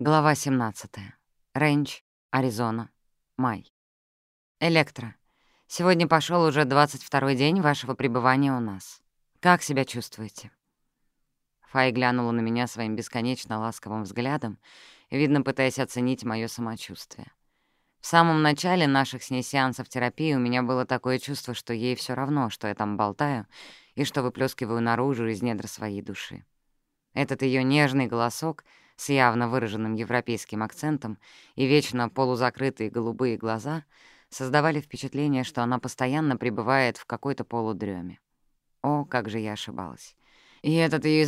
Глава 17. Рейндж, Аризона. Май. Электро. Сегодня пошел уже 22-й день вашего пребывания у нас. Как себя чувствуете? Фай глянула на меня своим бесконечно ласковым взглядом, видно, пытаясь оценить мое самочувствие. В самом начале наших с ней сеансов терапии у меня было такое чувство, что ей все равно, что я там болтаю и что выплескиваю наружу из недр своей души. Этот ее нежный голосок с явно выраженным европейским акцентом и вечно полузакрытые голубые глаза создавали впечатление, что она постоянно пребывает в какой-то полудреме. О, как же я ошибалась. И этот ее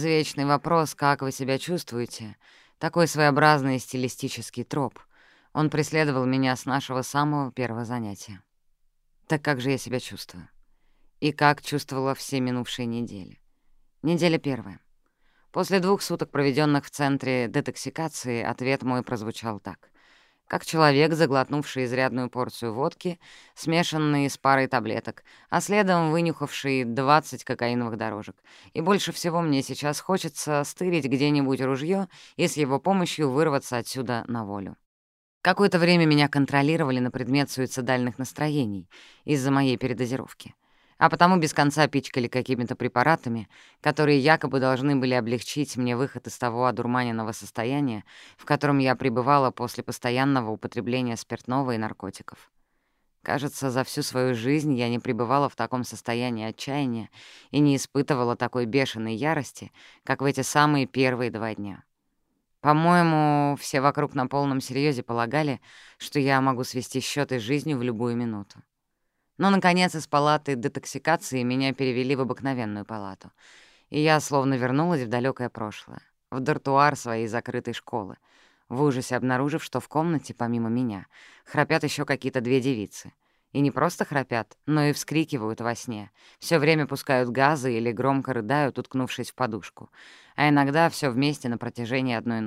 извечный вопрос «как вы себя чувствуете?» такой своеобразный стилистический троп — он преследовал меня с нашего самого первого занятия. Так как же я себя чувствую? И как чувствовала все минувшие недели? Неделя первая. После двух суток, проведенных в центре детоксикации, ответ мой прозвучал так. Как человек, заглотнувший изрядную порцию водки, смешанной с парой таблеток, а следом вынюхавший 20 кокаиновых дорожек. И больше всего мне сейчас хочется стырить где-нибудь ружье и с его помощью вырваться отсюда на волю. Какое-то время меня контролировали на предмет суицидальных настроений из-за моей передозировки, а потому без конца пичкали какими-то препаратами, которые якобы должны были облегчить мне выход из того одурманенного состояния, в котором я пребывала после постоянного употребления спиртного и наркотиков. Кажется, за всю свою жизнь я не пребывала в таком состоянии отчаяния и не испытывала такой бешеной ярости, как в эти самые первые два дня. По-моему, все вокруг на полном серьезе полагали, что я могу свести счеты с жизнью в любую минуту. Но, наконец, из палаты детоксикации меня перевели в обыкновенную палату, и я словно вернулась в далекое прошлое, в дартуар своей закрытой школы, в ужасе обнаружив, что в комнате, помимо меня, храпят еще какие-то две девицы — и не просто храпят, но и вскрикивают во сне, все время пускают газы или громко рыдают, уткнувшись в подушку, а иногда все вместе на протяжении одной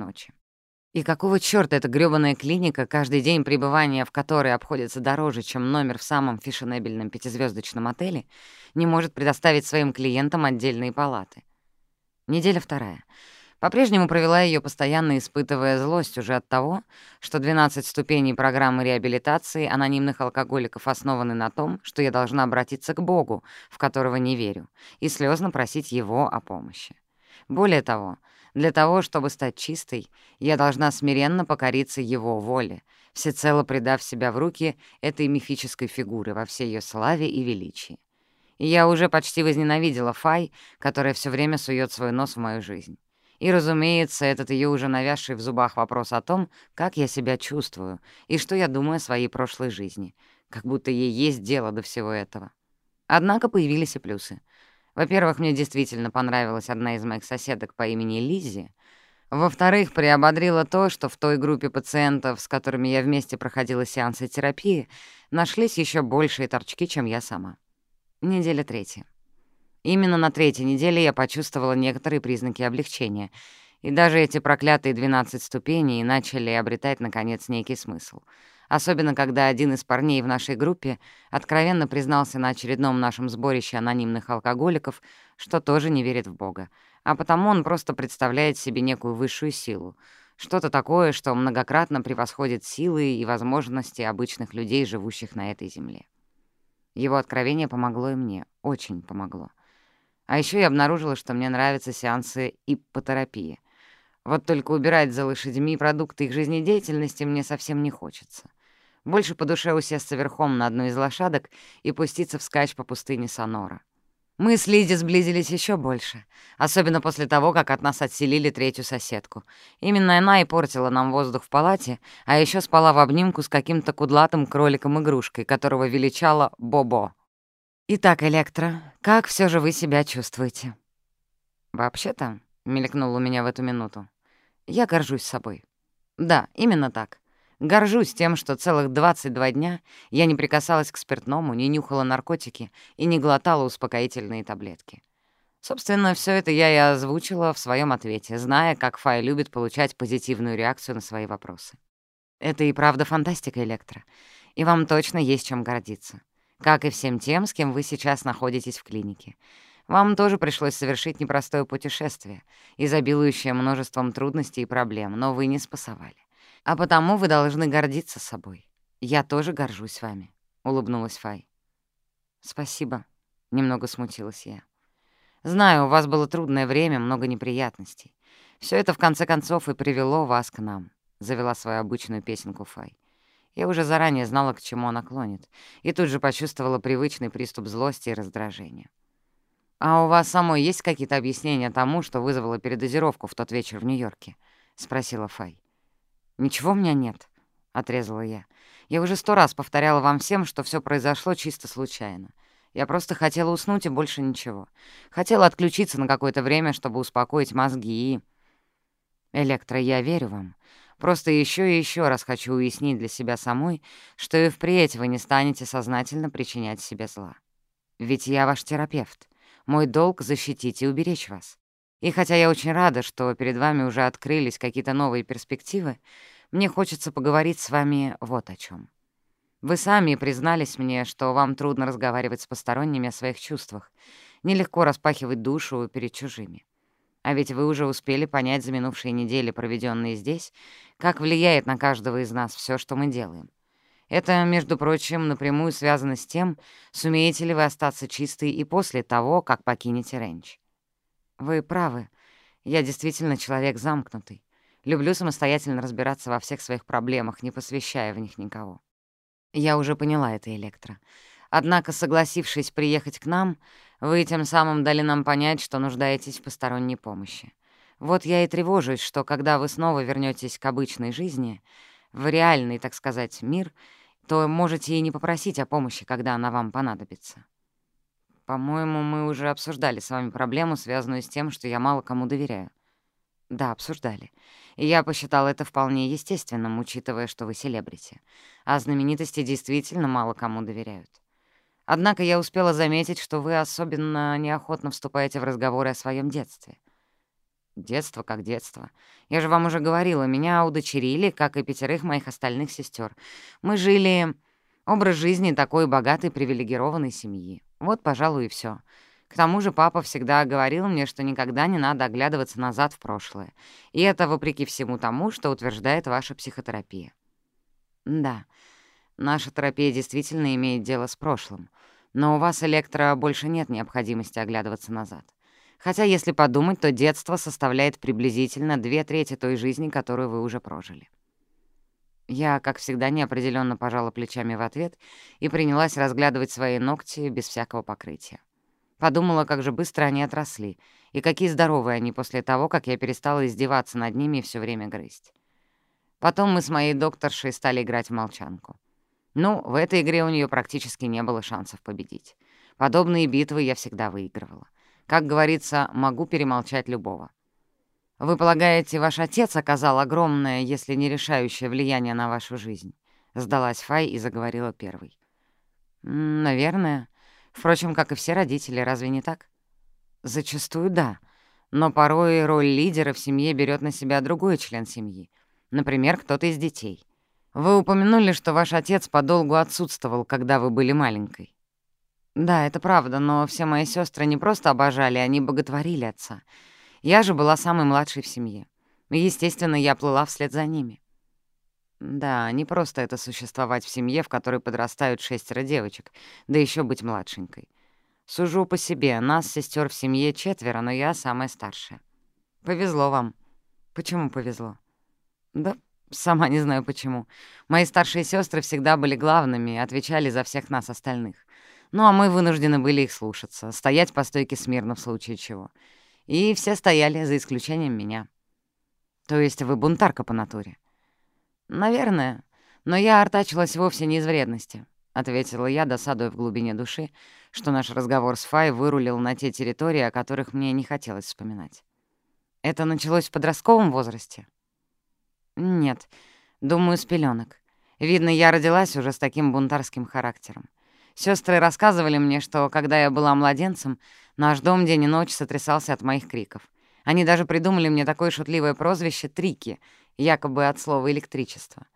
ночи. И какого чёрта эта грёбаная клиника, каждый день пребывания в которой обходится дороже, чем номер в самом фешенебельном пятизвездочном отеле, не может предоставить своим клиентам отдельные палаты? Неделя вторая. По-прежнему провела ее постоянно испытывая злость уже от того, что 12 ступеней программы реабилитации анонимных алкоголиков основаны на том, что я должна обратиться к Богу, в которого не верю, и слезно просить Его о помощи. Более того, для того, чтобы стать чистой, я должна смиренно покориться Его воле, всецело предав себя в руки этой мифической фигуры во всей ее славе и величии. И я уже почти возненавидела Фай, которая все время сует свой нос в мою жизнь. И, разумеется, этот ее уже навязший в зубах вопрос о том, как я себя чувствую и что я думаю о своей прошлой жизни, как будто ей есть дело до всего этого. Однако появились и плюсы. Во-первых, мне действительно понравилась одна из моих соседок по имени Лиззи. Во-вторых, приободрило то, что в той группе пациентов, с которыми я вместе проходила сеансы терапии, нашлись еще большие торчки, чем я сама. Неделя третья. Именно на третьей неделе я почувствовала некоторые признаки облегчения, и даже эти проклятые 12 ступеней начали обретать, наконец, некий смысл. Особенно, когда один из парней в нашей группе откровенно признался на очередном нашем сборище анонимных алкоголиков, что тоже не верит в Бога, а потому он просто представляет себе некую высшую силу, что-то такое, что многократно превосходит силы и возможности обычных людей, живущих на этой земле. Его откровение помогло и мне, очень помогло. А еще я обнаружила, что мне нравятся сеансы иппотерапии. Вот только убирать за лошадьми продукты их жизнедеятельности мне совсем не хочется. Больше по душе усесться верхом на одну из лошадок и пуститься вскачь по пустыне Сонора. Мы с Лиди сблизились еще больше, особенно после того, как от нас отселили третью соседку. Именно она и портила нам воздух в палате, а еще спала в обнимку с каким-то кудлатым кроликом-игрушкой, которого величала Бобо. «Итак, Электро, как все же вы себя чувствуете?» «Вообще-то», — мелькнул у меня в эту минуту, — «я горжусь собой». «Да, именно так. Горжусь тем, что целых 22 дня я не прикасалась к спиртному, не нюхала наркотики и не глотала успокоительные таблетки. Собственно, все это я и озвучила в своем ответе, зная, как Фай любит получать позитивную реакцию на свои вопросы. Это и правда фантастика, Электро, и вам точно есть чем гордиться как и всем тем, с кем вы сейчас находитесь в клинике. Вам тоже пришлось совершить непростое путешествие, изобилующее множеством трудностей и проблем, но вы не спасовали. А потому вы должны гордиться собой. Я тоже горжусь вами», — улыбнулась Фай. «Спасибо», — немного смутилась я. «Знаю, у вас было трудное время, много неприятностей. Все это, в конце концов, и привело вас к нам», — завела свою обычную песенку Фай. Я уже заранее знала, к чему она клонит, и тут же почувствовала привычный приступ злости и раздражения. «А у вас самой есть какие-то объяснения тому, что вызвало передозировку в тот вечер в Нью-Йорке?» — спросила Фай. «Ничего у меня нет», — отрезала я. «Я уже сто раз повторяла вам всем, что все произошло чисто случайно. Я просто хотела уснуть и больше ничего. Хотела отключиться на какое-то время, чтобы успокоить мозги и...» «Электро, я верю вам. Просто еще и еще раз хочу уяснить для себя самой, что и впредь вы не станете сознательно причинять себе зла. Ведь я ваш терапевт. Мой долг — защитить и уберечь вас. И хотя я очень рада, что перед вами уже открылись какие-то новые перспективы, мне хочется поговорить с вами вот о чем. Вы сами признались мне, что вам трудно разговаривать с посторонними о своих чувствах, нелегко распахивать душу перед чужими. А ведь вы уже успели понять за минувшие недели, проведенные здесь, как влияет на каждого из нас все, что мы делаем. Это, между прочим, напрямую связано с тем, сумеете ли вы остаться чистой и после того, как покинете Рэнч. Вы правы. Я действительно человек замкнутый. Люблю самостоятельно разбираться во всех своих проблемах, не посвящая в них никого. Я уже поняла это, Электро. Однако, согласившись приехать к нам, вы тем самым дали нам понять, что нуждаетесь в посторонней помощи. Вот я и тревожусь, что когда вы снова вернетесь к обычной жизни, в реальный, так сказать, мир — то можете и не попросить о помощи, когда она вам понадобится. По-моему, мы уже обсуждали с вами проблему, связанную с тем, что я мало кому доверяю. Да, обсуждали. И я посчитал это вполне естественным, учитывая, что вы селебрити. А знаменитости действительно мало кому доверяют. Однако я успела заметить, что вы особенно неохотно вступаете в разговоры о своем детстве. Детство как детство. Я же вам уже говорила, меня удочерили, как и пятерых моих остальных сестер. Мы жили образ жизни такой богатой привилегированной семьи. Вот, пожалуй, и все. К тому же папа всегда говорил мне, что никогда не надо оглядываться назад в прошлое. И это вопреки всему тому, что утверждает ваша психотерапия. Да, наша терапия действительно имеет дело с прошлым. Но у вас, Электро, больше нет необходимости оглядываться назад. Хотя, если подумать, то детство составляет приблизительно две трети той жизни, которую вы уже прожили. Я, как всегда, неопределенно пожала плечами в ответ и принялась разглядывать свои ногти без всякого покрытия. Подумала, как же быстро они отросли, и какие здоровые они после того, как я перестала издеваться над ними и всё время грызть. Потом мы с моей докторшей стали играть в молчанку. Ну, в этой игре у нее практически не было шансов победить. Подобные битвы я всегда выигрывала. Как говорится, могу перемолчать любого. Вы полагаете, ваш отец оказал огромное, если не решающее влияние на вашу жизнь? Сдалась Фай и заговорила первой. Наверное. Впрочем, как и все родители, разве не так? Зачастую да. Но порой роль лидера в семье берет на себя другой член семьи. Например, кто-то из детей. Вы упомянули, что ваш отец подолгу отсутствовал, когда вы были маленькой. Да, это правда, но все мои сестры не просто обожали, они боготворили отца. Я же была самой младшей в семье. И, естественно, я плыла вслед за ними. Да, не просто это существовать в семье, в которой подрастают шестеро девочек, да еще быть младшенькой. Сужу по себе, нас, сестер в семье четверо, но я самая старшая. Повезло вам. Почему повезло? Да, сама не знаю почему. Мои старшие сестры всегда были главными и отвечали за всех нас остальных. Ну а мы вынуждены были их слушаться, стоять по стойке смирно в случае чего. И все стояли, за исключением меня. То есть вы бунтарка по натуре? Наверное. Но я артачилась вовсе не из вредности, — ответила я, досадуя в глубине души, что наш разговор с Фай вырулил на те территории, о которых мне не хотелось вспоминать. Это началось в подростковом возрасте? Нет, думаю, с пеленок. Видно, я родилась уже с таким бунтарским характером. Сестры рассказывали мне, что, когда я была младенцем, наш дом день и ночь сотрясался от моих криков. Они даже придумали мне такое шутливое прозвище «Трики», якобы от слова «электричество».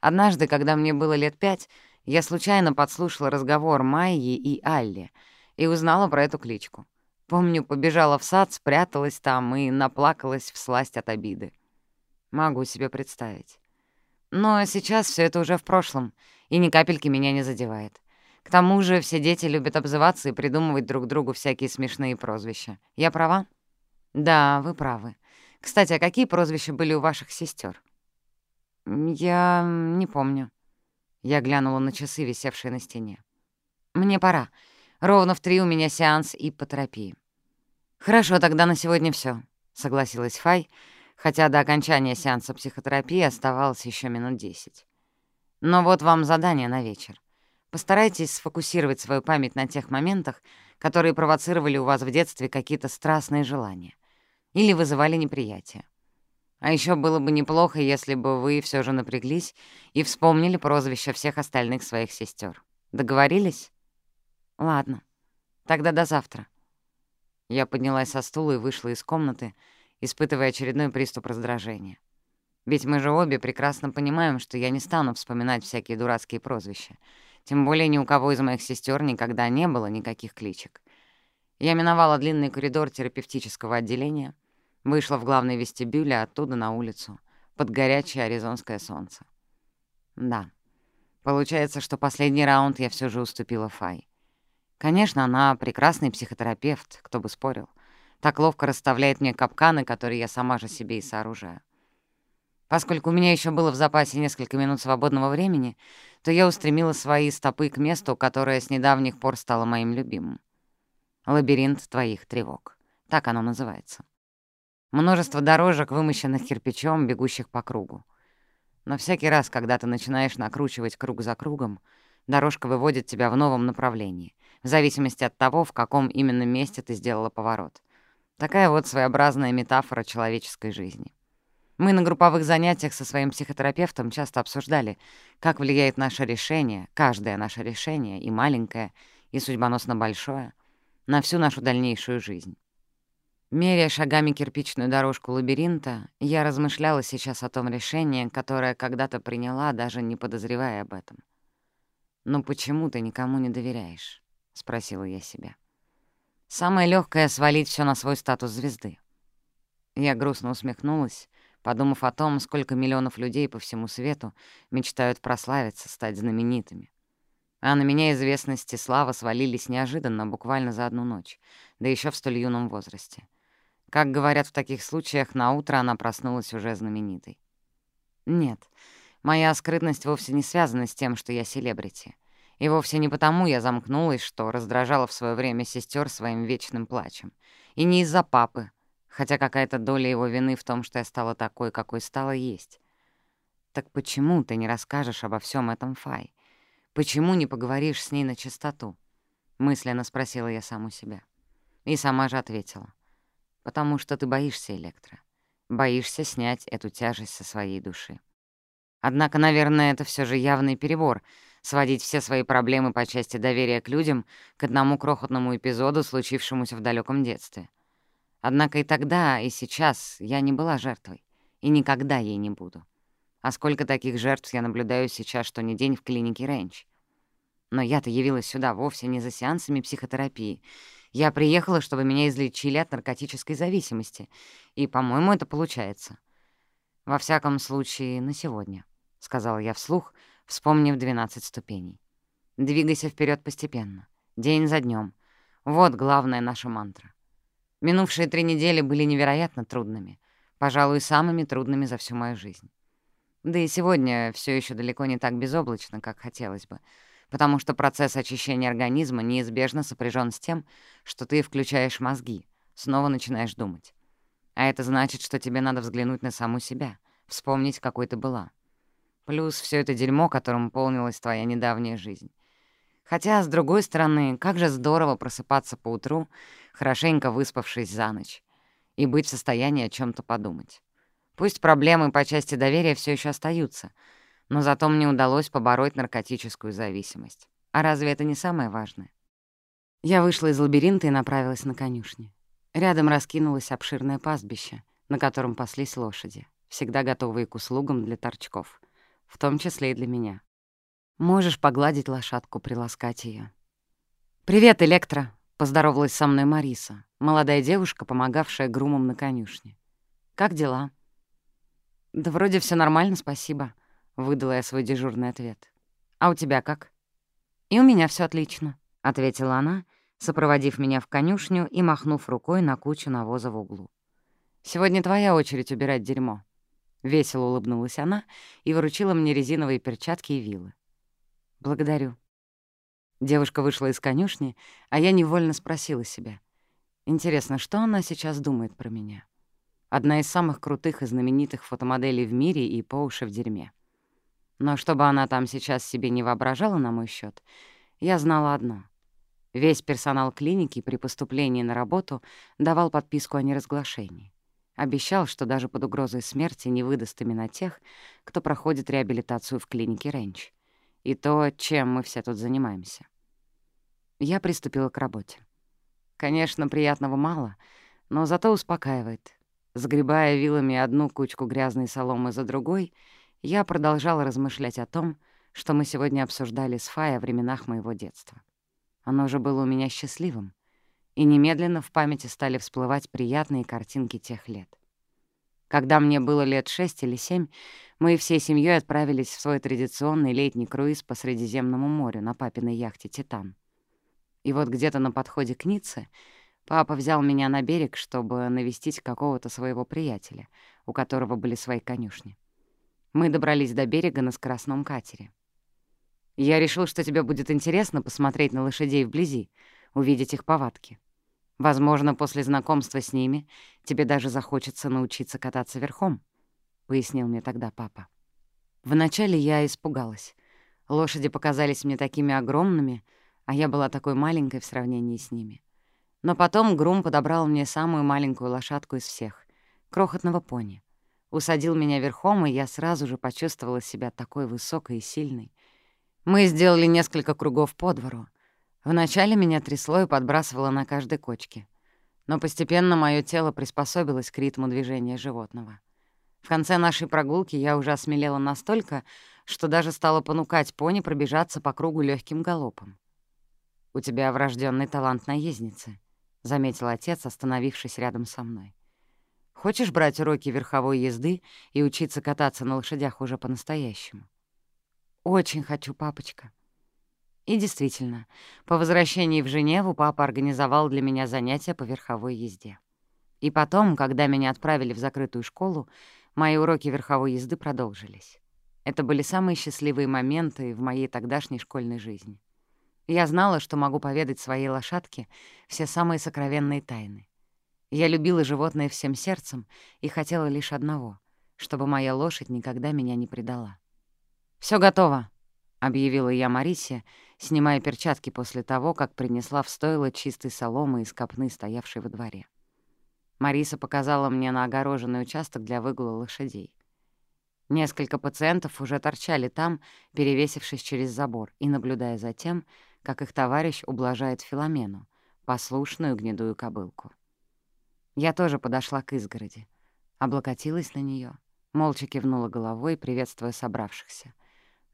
Однажды, когда мне было лет пять, я случайно подслушала разговор Майи и Алли и узнала про эту кличку. Помню, побежала в сад, спряталась там и наплакалась в сласть от обиды. Могу себе представить. Но сейчас все это уже в прошлом, и ни капельки меня не задевает. К тому же все дети любят обзываться и придумывать друг другу всякие смешные прозвища. Я права? Да, вы правы. Кстати, а какие прозвища были у ваших сестер? Я не помню. Я глянула на часы, висевшие на стене. Мне пора. Ровно в три у меня сеанс ипотерапии. Хорошо, тогда на сегодня все, согласилась Фай, хотя до окончания сеанса психотерапии оставалось еще минут десять. Но вот вам задание на вечер. Постарайтесь сфокусировать свою память на тех моментах, которые провоцировали у вас в детстве какие-то страстные желания или вызывали неприятие. А еще было бы неплохо, если бы вы все же напряглись и вспомнили прозвища всех остальных своих сестер. Договорились? Ладно. Тогда до завтра. Я поднялась со стула и вышла из комнаты, испытывая очередной приступ раздражения. Ведь мы же обе прекрасно понимаем, что я не стану вспоминать всякие дурацкие прозвища. Тем более ни у кого из моих сестер никогда не было никаких кличек. Я миновала длинный коридор терапевтического отделения, вышла в главный вестибюль, а оттуда на улицу, под горячее аризонское солнце. Да, получается, что последний раунд я все же уступила Фай. Конечно, она прекрасный психотерапевт, кто бы спорил. Так ловко расставляет мне капканы, которые я сама же себе и сооружаю. Поскольку у меня еще было в запасе несколько минут свободного времени, то я устремила свои стопы к месту, которое с недавних пор стало моим любимым. Лабиринт твоих тревог. Так оно называется. Множество дорожек, вымощенных кирпичом, бегущих по кругу. Но всякий раз, когда ты начинаешь накручивать круг за кругом, дорожка выводит тебя в новом направлении, в зависимости от того, в каком именно месте ты сделала поворот. Такая вот своеобразная метафора человеческой жизни. Мы на групповых занятиях со своим психотерапевтом часто обсуждали, как влияет наше решение, каждое наше решение, и маленькое, и судьбоносно большое, на всю нашу дальнейшую жизнь. Меряя шагами кирпичную дорожку лабиринта, я размышляла сейчас о том решении, которое когда-то приняла, даже не подозревая об этом. «Ну почему ты никому не доверяешь?» — спросила я себя. «Самое легкое — свалить все на свой статус звезды». Я грустно усмехнулась, подумав о том, сколько миллионов людей по всему свету мечтают прославиться, стать знаменитыми. А на меня известность и слава свалились неожиданно, буквально за одну ночь, да еще в столь юном возрасте. Как говорят в таких случаях, на утро она проснулась уже знаменитой. Нет, моя скрытность вовсе не связана с тем, что я селебрити. И вовсе не потому я замкнулась, что раздражала в свое время сестер своим вечным плачем. И не из-за папы, хотя какая-то доля его вины в том, что я стала такой, какой стала, есть. Так почему ты не расскажешь обо всем этом Фай? Почему не поговоришь с ней на чистоту? Мысленно спросила я саму себя. И сама же ответила. Потому что ты боишься, Электро. Боишься снять эту тяжесть со своей души. Однако, наверное, это все же явный перебор — сводить все свои проблемы по части доверия к людям к одному крохотному эпизоду, случившемуся в далеком детстве. Однако и тогда, и сейчас я не была жертвой, и никогда ей не буду. А сколько таких жертв я наблюдаю сейчас, что не день в клинике Рэнч. Но я-то явилась сюда вовсе не за сеансами психотерапии. Я приехала, чтобы меня излечили от наркотической зависимости. И, по-моему, это получается. Во всяком случае, на сегодня, — сказала я вслух, вспомнив 12 ступеней. Двигайся вперед постепенно, день за днем. Вот главная наша мантра. Минувшие три недели были невероятно трудными, пожалуй, самыми трудными за всю мою жизнь. Да и сегодня все еще далеко не так безоблачно, как хотелось бы, потому что процесс очищения организма неизбежно сопряжен с тем, что ты включаешь мозги, снова начинаешь думать. А это значит, что тебе надо взглянуть на саму себя, вспомнить, какой ты была. Плюс все это дерьмо, которым полнилась твоя недавняя жизнь. Хотя, с другой стороны, как же здорово просыпаться по утру, хорошенько выспавшись за ночь, и быть в состоянии о чем то подумать. Пусть проблемы по части доверия все еще остаются, но зато мне удалось побороть наркотическую зависимость. А разве это не самое важное? Я вышла из лабиринта и направилась на конюшни. Рядом раскинулось обширное пастбище, на котором паслись лошади, всегда готовые к услугам для торчков, в том числе и для меня. Можешь погладить лошадку, приласкать ее. «Привет, Электро!» Поздоровалась со мной Мариса, молодая девушка, помогавшая грумам на конюшне. «Как дела?» «Да вроде все нормально, спасибо», — выдала я свой дежурный ответ. «А у тебя как?» «И у меня все отлично», — ответила она, сопроводив меня в конюшню и махнув рукой на кучу навоза в углу. «Сегодня твоя очередь убирать дерьмо». Весело улыбнулась она и вручила мне резиновые перчатки и вилы. «Благодарю». Девушка вышла из конюшни, а я невольно спросила себя. Интересно, что она сейчас думает про меня? Одна из самых крутых и знаменитых фотомоделей в мире и по уши в дерьме. Но чтобы она там сейчас себе не воображала на мой счет, я знала одно. Весь персонал клиники при поступлении на работу давал подписку о неразглашении. Обещал, что даже под угрозой смерти не выдаст имена тех, кто проходит реабилитацию в клинике Рэнч. И то, чем мы все тут занимаемся. Я приступила к работе. Конечно, приятного мало, но зато успокаивает. Сгребая вилами одну кучку грязной соломы за другой, я продолжала размышлять о том, что мы сегодня обсуждали с Фай о временах моего детства. Оно уже было у меня счастливым, и немедленно в памяти стали всплывать приятные картинки тех лет. Когда мне было лет шесть или семь, мы всей семьей отправились в свой традиционный летний круиз по Средиземному морю на папиной яхте «Титан». И вот где-то на подходе к Ницце папа взял меня на берег, чтобы навестить какого-то своего приятеля, у которого были свои конюшни. Мы добрались до берега на скоростном катере. «Я решил, что тебе будет интересно посмотреть на лошадей вблизи, увидеть их повадки», Возможно, после знакомства с ними тебе даже захочется научиться кататься верхом», — пояснил мне тогда папа. Вначале я испугалась. Лошади показались мне такими огромными, а я была такой маленькой в сравнении с ними. Но потом Грум подобрал мне самую маленькую лошадку из всех — крохотного пони. Усадил меня верхом, и я сразу же почувствовала себя такой высокой и сильной. Мы сделали несколько кругов по двору, Вначале меня трясло и подбрасывало на каждой кочке. Но постепенно мое тело приспособилось к ритму движения животного. В конце нашей прогулки я уже осмелела настолько, что даже стала понукать пони пробежаться по кругу легким галопом. «У тебя врожденный талант наездницы», — заметил отец, остановившись рядом со мной. «Хочешь брать уроки верховой езды и учиться кататься на лошадях уже по-настоящему?» «Очень хочу, папочка», и действительно, по возвращении в Женеву папа организовал для меня занятия по верховой езде. И потом, когда меня отправили в закрытую школу, мои уроки верховой езды продолжились. Это были самые счастливые моменты в моей тогдашней школьной жизни. Я знала, что могу поведать своей лошадке все самые сокровенные тайны. Я любила животное всем сердцем и хотела лишь одного — чтобы моя лошадь никогда меня не предала. Все готово», — объявила я Марисе, снимая перчатки после того, как принесла в стойло чистой соломы из копны, стоявшей во дворе. Мариса показала мне на огороженный участок для выгула лошадей. Несколько пациентов уже торчали там, перевесившись через забор и наблюдая за тем, как их товарищ ублажает Филомену, послушную гнедую кобылку. Я тоже подошла к изгороди, облокотилась на нее, молча кивнула головой, приветствуя собравшихся,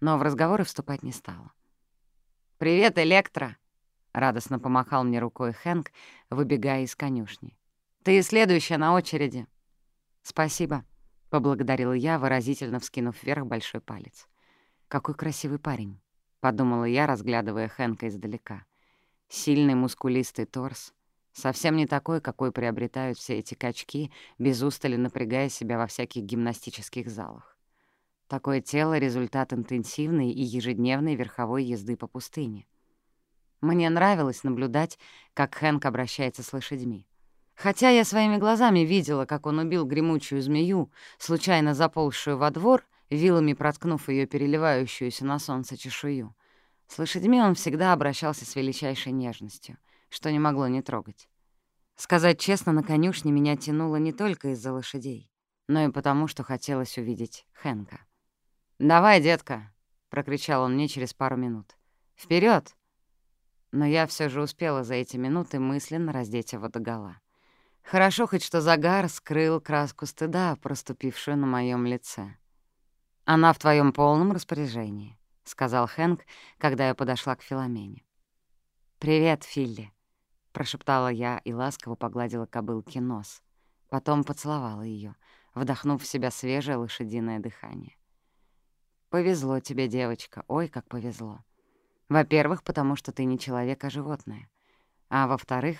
но в разговоры вступать не стала. «Привет, Электро!» Радостно помахал мне рукой Хэнк, выбегая из конюшни. «Ты следующая на очереди!» «Спасибо», — Поблагодарил я, выразительно вскинув вверх большой палец. «Какой красивый парень», — подумала я, разглядывая Хэнка издалека. Сильный мускулистый торс, совсем не такой, какой приобретают все эти качки, без устали напрягая себя во всяких гимнастических залах. Такое тело — результат интенсивной и ежедневной верховой езды по пустыне. Мне нравилось наблюдать, как Хэнк обращается с лошадьми. Хотя я своими глазами видела, как он убил гремучую змею, случайно заползшую во двор, вилами проткнув ее переливающуюся на солнце чешую. С лошадьми он всегда обращался с величайшей нежностью, что не могло не трогать. Сказать честно, на конюшне меня тянуло не только из-за лошадей, но и потому, что хотелось увидеть Хэнка. «Давай, детка!» — прокричал он мне через пару минут. Вперед! Но я все же успела за эти минуты мысленно раздеть его догола. Хорошо хоть что загар скрыл краску стыда, проступившую на моем лице. «Она в твоем полном распоряжении», — сказал Хэнк, когда я подошла к Филомене. «Привет, Филли». прошептала я и ласково погладила кобылке нос. Потом поцеловала ее, вдохнув в себя свежее лошадиное дыхание. «Повезло тебе, девочка, ой, как повезло. Во-первых, потому что ты не человек, а животное. А во-вторых,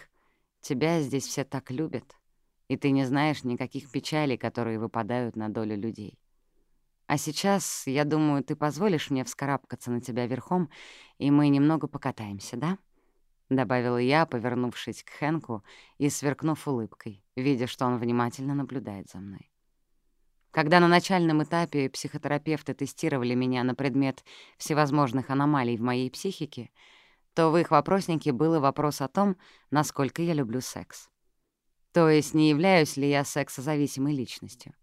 тебя здесь все так любят, и ты не знаешь никаких печалей, которые выпадают на долю людей. А сейчас, я думаю, ты позволишь мне вскарабкаться на тебя верхом, и мы немного покатаемся, да?» — добавила я, повернувшись к Хэнку и сверкнув улыбкой, видя, что он внимательно наблюдает за мной. Когда на начальном этапе психотерапевты тестировали меня на предмет всевозможных аномалий в моей психике, то в их вопроснике был вопрос о том, насколько я люблю секс. То есть, не являюсь ли я сексозависимой личностью.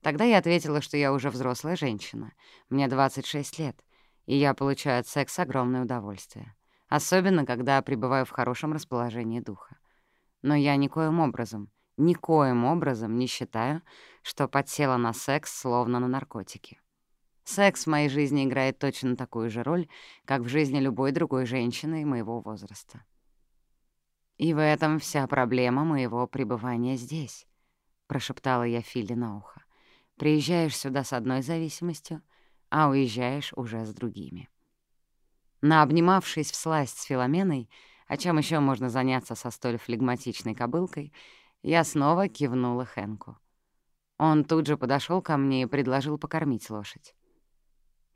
Тогда я ответила, что я уже взрослая женщина, мне 26 лет, и я получаю от секса огромное удовольствие, особенно когда пребываю в хорошем расположении духа. Но я никоим образом никоим образом не считаю, что подсела на секс словно на наркотики. Секс в моей жизни играет точно такую же роль, как в жизни любой другой женщины моего возраста. «И в этом вся проблема моего пребывания здесь», — прошептала я Филли на ухо. «Приезжаешь сюда с одной зависимостью, а уезжаешь уже с другими». Наобнимавшись всласть с Филоменой, о чем еще можно заняться со столь флегматичной кобылкой, я Я снова кивнула Хэнку. Он тут же подошел ко мне и предложил покормить лошадь.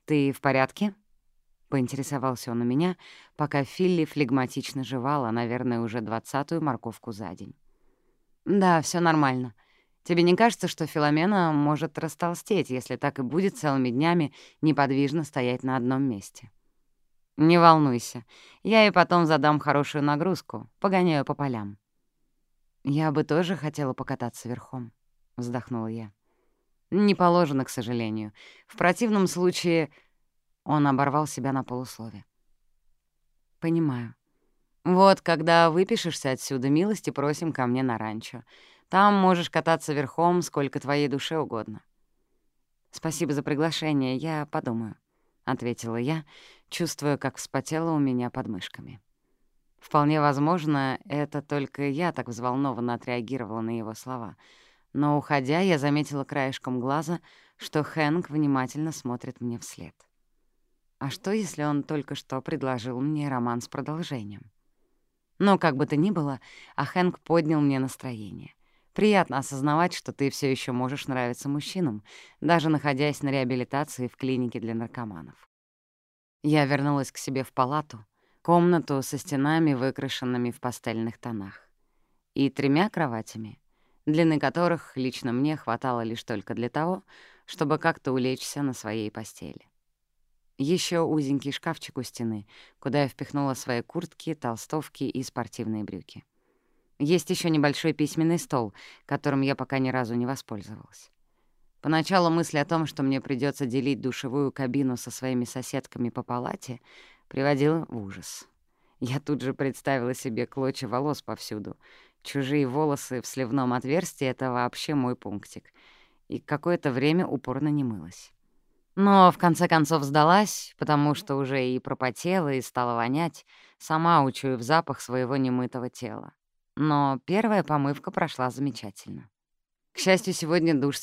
«Ты в порядке?» — поинтересовался он у меня, пока Филли флегматично жевала, наверное, уже двадцатую морковку за день. «Да, все нормально. Тебе не кажется, что Филомена может растолстеть, если так и будет целыми днями неподвижно стоять на одном месте?» «Не волнуйся. Я ей потом задам хорошую нагрузку, погоняю по полям». «Я бы тоже хотела покататься верхом», — вздохнула я. «Не положено, к сожалению. В противном случае...» Он оборвал себя на полуслове. «Понимаю. Вот, когда выпишешься отсюда, милости просим ко мне на ранчо. Там можешь кататься верхом, сколько твоей душе угодно». «Спасибо за приглашение, я подумаю», — ответила я, чувствуя, как вспотело у меня под мышками. Вполне возможно, это только я так взволнованно отреагировала на его слова. Но, уходя, я заметила краешком глаза, что Хэнк внимательно смотрит мне вслед. А что, если он только что предложил мне роман с продолжением? Но, «Ну, как бы то ни было, а Хэнк поднял мне настроение. Приятно осознавать, что ты все еще можешь нравиться мужчинам, даже находясь на реабилитации в клинике для наркоманов. Я вернулась к себе в палату — комнату со стенами, выкрашенными в пастельных тонах, и тремя кроватями, длины которых лично мне хватало лишь только для того, чтобы как-то улечься на своей постели. Еще узенький шкафчик у стены, куда я впихнула свои куртки, толстовки и спортивные брюки. Есть еще небольшой письменный стол, которым я пока ни разу не воспользовалась. Поначалу мысль о том, что мне придется делить душевую кабину со своими соседками по палате, приводила в ужас. Я тут же представила себе клочья волос повсюду. Чужие волосы в сливном отверстии — это вообще мой пунктик. И какое-то время упорно не мылась. Но в конце концов сдалась, потому что уже и пропотела, и стала вонять, сама учуяв запах своего немытого тела. Но первая помывка прошла замечательно. К счастью, сегодня душ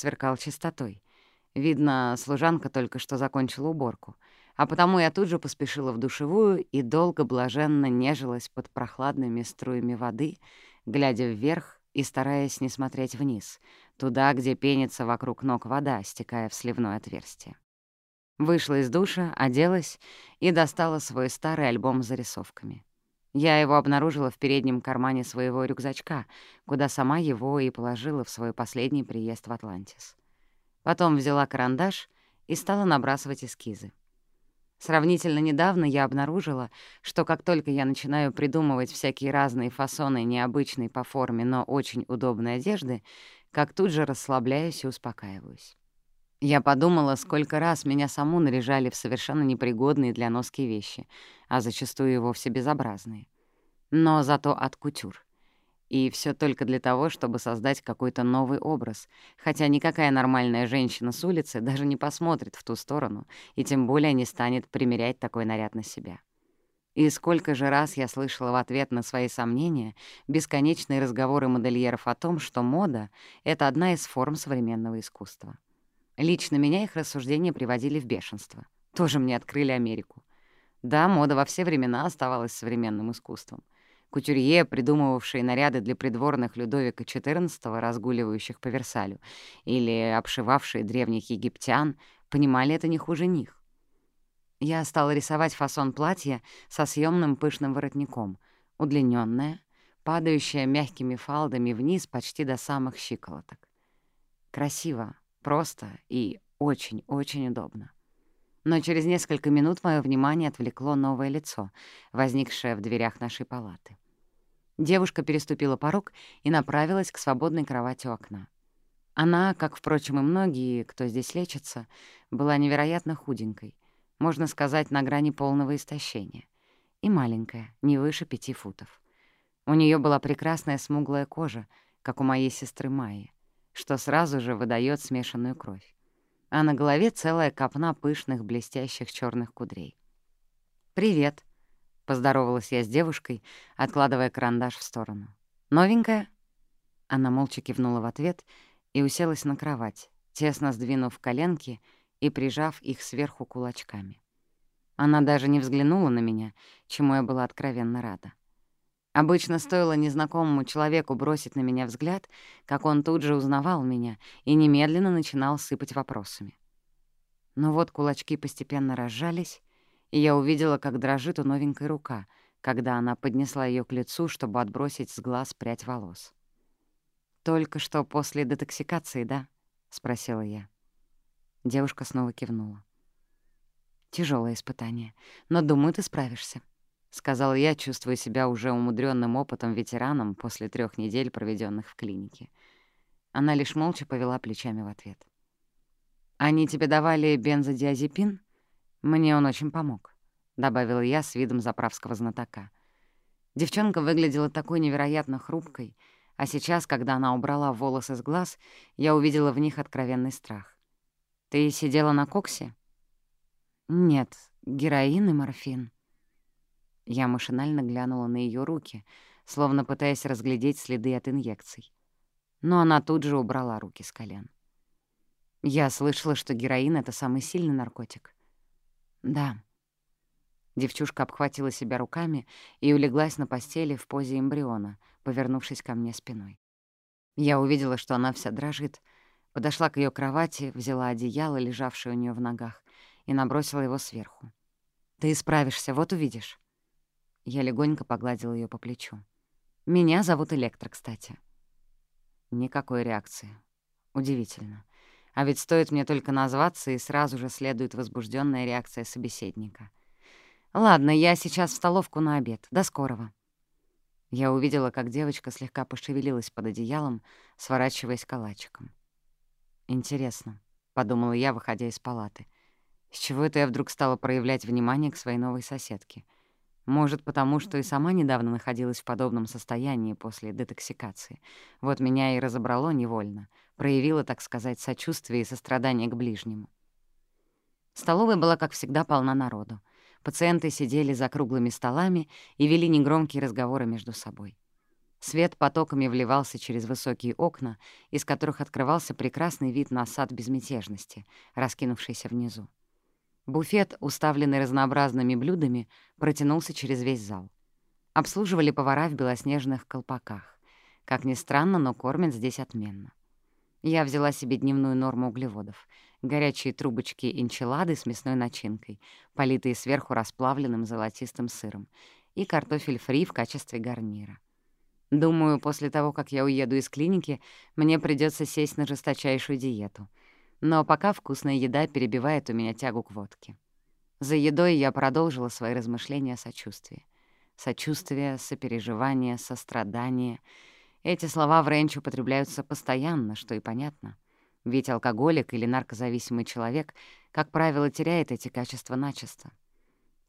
сверкал чистотой. Видно, служанка только что закончила уборку, а потому я тут же поспешила в душевую и долго блаженно нежилась под прохладными струями воды, глядя вверх и стараясь не смотреть вниз, туда, где пенится вокруг ног вода, стекая в сливное отверстие. Вышла из душа, оделась и достала свой старый альбом с зарисовками. Я его обнаружила в переднем кармане своего рюкзачка, куда сама его и положила в свой последний приезд в Атлантис. Потом взяла карандаш и стала набрасывать эскизы. Сравнительно недавно я обнаружила, что как только я начинаю придумывать всякие разные фасоны необычной по форме, но очень удобной одежды, как тут же расслабляюсь и успокаиваюсь. Я подумала, сколько раз меня саму наряжали в совершенно непригодные для носки вещи, а зачастую и вовсе безобразные. Но зато от кутюр. И все только для того, чтобы создать какой-то новый образ, хотя никакая нормальная женщина с улицы даже не посмотрит в ту сторону и тем более не станет примерять такой наряд на себя. И сколько же раз я слышала в ответ на свои сомнения бесконечные разговоры модельеров о том, что мода — это одна из форм современного искусства. Лично меня их рассуждения приводили в бешенство. Тоже мне открыли Америку. Да, мода во все времена оставалась современным искусством. Кутюрье, придумывавшие наряды для придворных Людовика XIV, разгуливающих по Версалю, или обшивавшие древних египтян, понимали это не хуже них. Я стала рисовать фасон платья со съемным пышным воротником, удлиненное, падающее мягкими фалдами вниз почти до самых щиколоток. Красиво, просто и очень-очень удобно. Но через несколько минут мое внимание отвлекло новое лицо, возникшее в дверях нашей палаты. Девушка переступила порог и направилась к свободной кровати у окна. Она, как, впрочем, и многие, кто здесь лечится, была невероятно худенькой, можно сказать, на грани полного истощения, и маленькая, не выше пяти футов. У нее была прекрасная смуглая кожа, как у моей сестры Майи, что сразу же выдает смешанную кровь. А на голове целая копна пышных блестящих черных кудрей. «Привет», поздоровалась я с девушкой, откладывая карандаш в сторону. «Новенькая?» Она молча кивнула в ответ и уселась на кровать, тесно сдвинув коленки и прижав их сверху кулачками. Она даже не взглянула на меня, чему я была откровенно рада. Обычно стоило незнакомому человеку бросить на меня взгляд, как он тут же узнавал меня и немедленно начинал сыпать вопросами. Но вот кулачки постепенно разжались, и я увидела, как дрожит у новенькой рука, когда она поднесла ее к лицу, чтобы отбросить с глаз прядь волос. «Только что после детоксикации, да?» — спросила я. Девушка снова кивнула. Тяжелое испытание, но, думаю, ты справишься», — сказал я, чувствуя себя уже умудренным опытом ветераном после трех недель, проведенных в клинике. Она лишь молча повела плечами в ответ. «Они тебе давали бензодиазепин? Мне он очень помог», — добавила я с видом заправского знатока. Девчонка выглядела такой невероятно хрупкой, а сейчас, когда она убрала волосы с глаз, я увидела в них откровенный страх. Ты сидела на коксе? Нет, героин и морфин. Я машинально глянула на ее руки, словно пытаясь разглядеть следы от инъекций. Но она тут же убрала руки с колен. Я слышала, что героин — это самый сильный наркотик. Да. Девчушка обхватила себя руками и улеглась на постели в позе эмбриона, повернувшись ко мне спиной. Я увидела, что она вся дрожит — Подошла к ее кровати, взяла одеяло, лежавшее у нее в ногах, и набросила его сверху. «Ты справишься, вот увидишь». Я легонько погладила ее по плечу. «Меня зовут Электро, кстати». Никакой реакции. Удивительно. А ведь стоит мне только назваться, и сразу же следует возбужденная реакция собеседника. «Ладно, я сейчас в столовку на обед. До скорого». Я увидела, как девочка слегка пошевелилась под одеялом, сворачиваясь калачиком. «Интересно», — подумала я, выходя из палаты. «С чего это я вдруг стала проявлять внимание к своей новой соседке? Может, потому что и сама недавно находилась в подобном состоянии после детоксикации. Вот меня и разобрало невольно, проявила, так сказать, сочувствие и сострадание к ближнему. Столовая была, как всегда, полна народу. Пациенты сидели за круглыми столами и вели негромкие разговоры между собой. Свет потоками вливался через высокие окна, из которых открывался прекрасный вид на сад безмятежности, раскинувшийся внизу. Буфет, уставленный разнообразными блюдами, протянулся через весь зал. Обслуживали повара в белоснежных колпаках. Как ни странно, но кормят здесь отменно. Я взяла себе дневную норму углеводов. Горячие трубочки энчилады с мясной начинкой, политые сверху расплавленным золотистым сыром, и картофель фри в качестве гарнира. Думаю, после того, как я уеду из клиники, мне придется сесть на жесточайшую диету. Но пока вкусная еда перебивает у меня тягу к водке. За едой я продолжила свои размышления о сочувствии. Сочувствие, сопереживание, сострадание. Эти слова в Вренчу употребляются постоянно, что и понятно. Ведь алкоголик или наркозависимый человек, как правило, теряет эти качества начисто.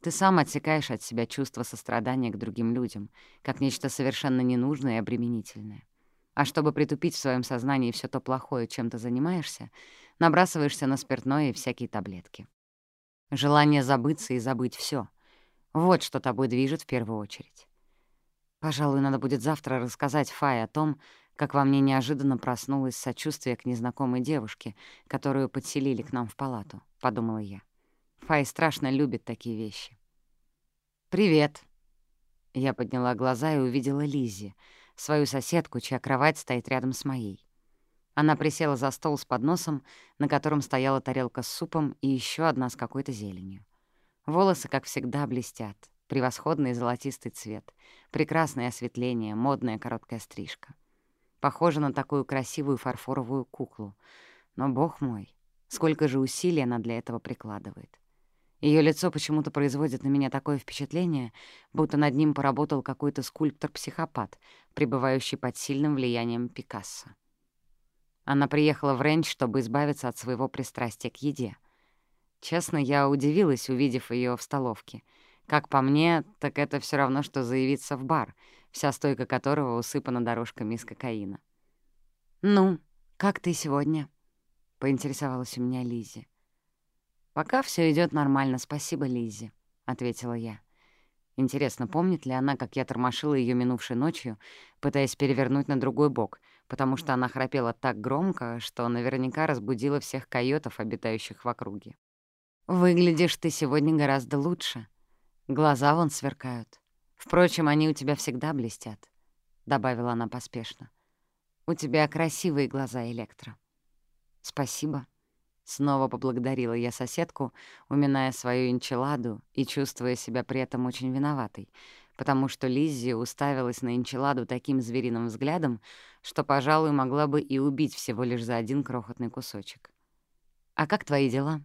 Ты сам отсекаешь от себя чувство сострадания к другим людям, как нечто совершенно ненужное и обременительное. А чтобы притупить в своем сознании все то плохое, чем ты занимаешься, набрасываешься на спиртное и всякие таблетки. Желание забыться и забыть все — вот что тобой движет в первую очередь. Пожалуй, надо будет завтра рассказать Фае о том, как во мне неожиданно проснулось сочувствие к незнакомой девушке, которую подселили к нам в палату, — подумала я. Фай страшно любит такие вещи. «Привет!» Я подняла глаза и увидела Лизи, свою соседку, чья кровать стоит рядом с моей. Она присела за стол с подносом, на котором стояла тарелка с супом и еще одна с какой-то зеленью. Волосы, как всегда, блестят. Превосходный золотистый цвет, прекрасное осветление, модная короткая стрижка. Похожа на такую красивую фарфоровую куклу. Но, бог мой, сколько же усилий она для этого прикладывает. Ее лицо почему-то производит на меня такое впечатление, будто над ним поработал какой-то скульптор-психопат, пребывающий под сильным влиянием Пикассо. Она приехала в Рэнч, чтобы избавиться от своего пристрастия к еде. Честно, я удивилась, увидев ее в столовке. как по мне, так это все равно, что заявиться в бар, вся стойка которого усыпана дорожками из кокаина. «Ну, как ты сегодня?» — поинтересовалась у меня Лизи. «Пока все идет нормально, спасибо, Лизи», — ответила я. Интересно, помнит ли она, как я тормошила ее минувшей ночью, пытаясь перевернуть на другой бок, потому что она храпела так громко, что наверняка разбудила всех койотов, обитающих в округе. «Выглядишь ты сегодня гораздо лучше», Глаза вон сверкают. Впрочем, они у тебя всегда блестят», — добавила она поспешно. «У тебя красивые глаза, Электро». «Спасибо», Снова поблагодарила я соседку, уминая свою энчиладу и чувствуя себя при этом очень виноватой, потому что Лиззи уставилась на энчиладу таким звериным взглядом, что, пожалуй, могла бы и убить всего лишь за один крохотный кусочек. «А как твои дела?»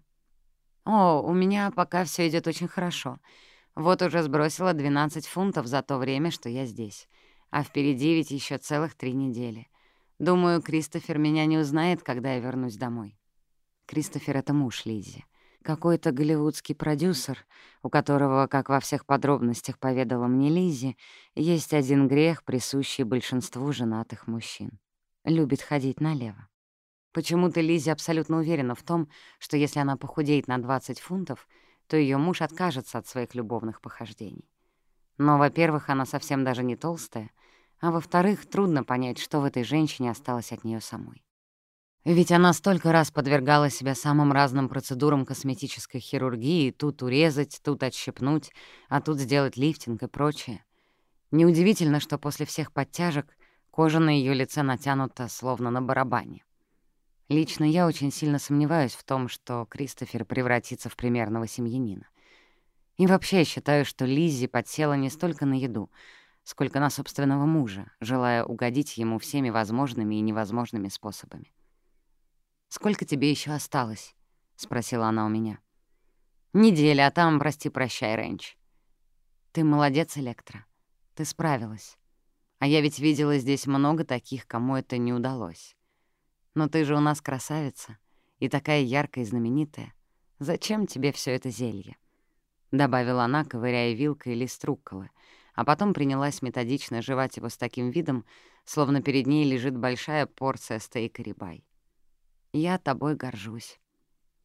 «О, у меня пока все идет очень хорошо. Вот уже сбросила 12 фунтов за то время, что я здесь. А впереди ведь еще целых три недели. Думаю, Кристофер меня не узнает, когда я вернусь домой». Кристофер — это муж Лизи. Какой-то голливудский продюсер, у которого, как во всех подробностях поведала мне Лизи, есть один грех, присущий большинству женатых мужчин. Любит ходить налево. Почему-то Лизи абсолютно уверена в том, что если она похудеет на 20 фунтов, то ее муж откажется от своих любовных похождений. Но, во-первых, она совсем даже не толстая, а во-вторых, трудно понять, что в этой женщине осталось от нее самой. Ведь она столько раз подвергала себя самым разным процедурам косметической хирургии, тут урезать, тут отщепнуть, а тут сделать лифтинг и прочее. Неудивительно, что после всех подтяжек кожа на ее лице натянута, словно на барабане. Лично я очень сильно сомневаюсь в том, что Кристофер превратится в примерного семьянина. И вообще я считаю, что Лиззи подсела не столько на еду, сколько на собственного мужа, желая угодить ему всеми возможными и невозможными способами. «Сколько тебе еще осталось?» — спросила она у меня. «Неделя, а там прости-прощай, Рэнч». «Ты молодец, Электра. Ты справилась. А я ведь видела здесь много таких, кому это не удалось» но ты же у нас красавица и такая яркая и знаменитая. Зачем тебе все это зелье?» Добавила она, ковыряя вилкой лист рукколы, а потом принялась методично жевать его с таким видом, словно перед ней лежит большая порция стейка рибай. «Я тобой горжусь».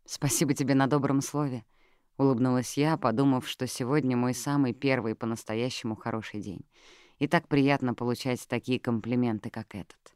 «Спасибо тебе на добром слове», — улыбнулась я, подумав, что сегодня мой самый первый по-настоящему хороший день. И так приятно получать такие комплименты, как этот.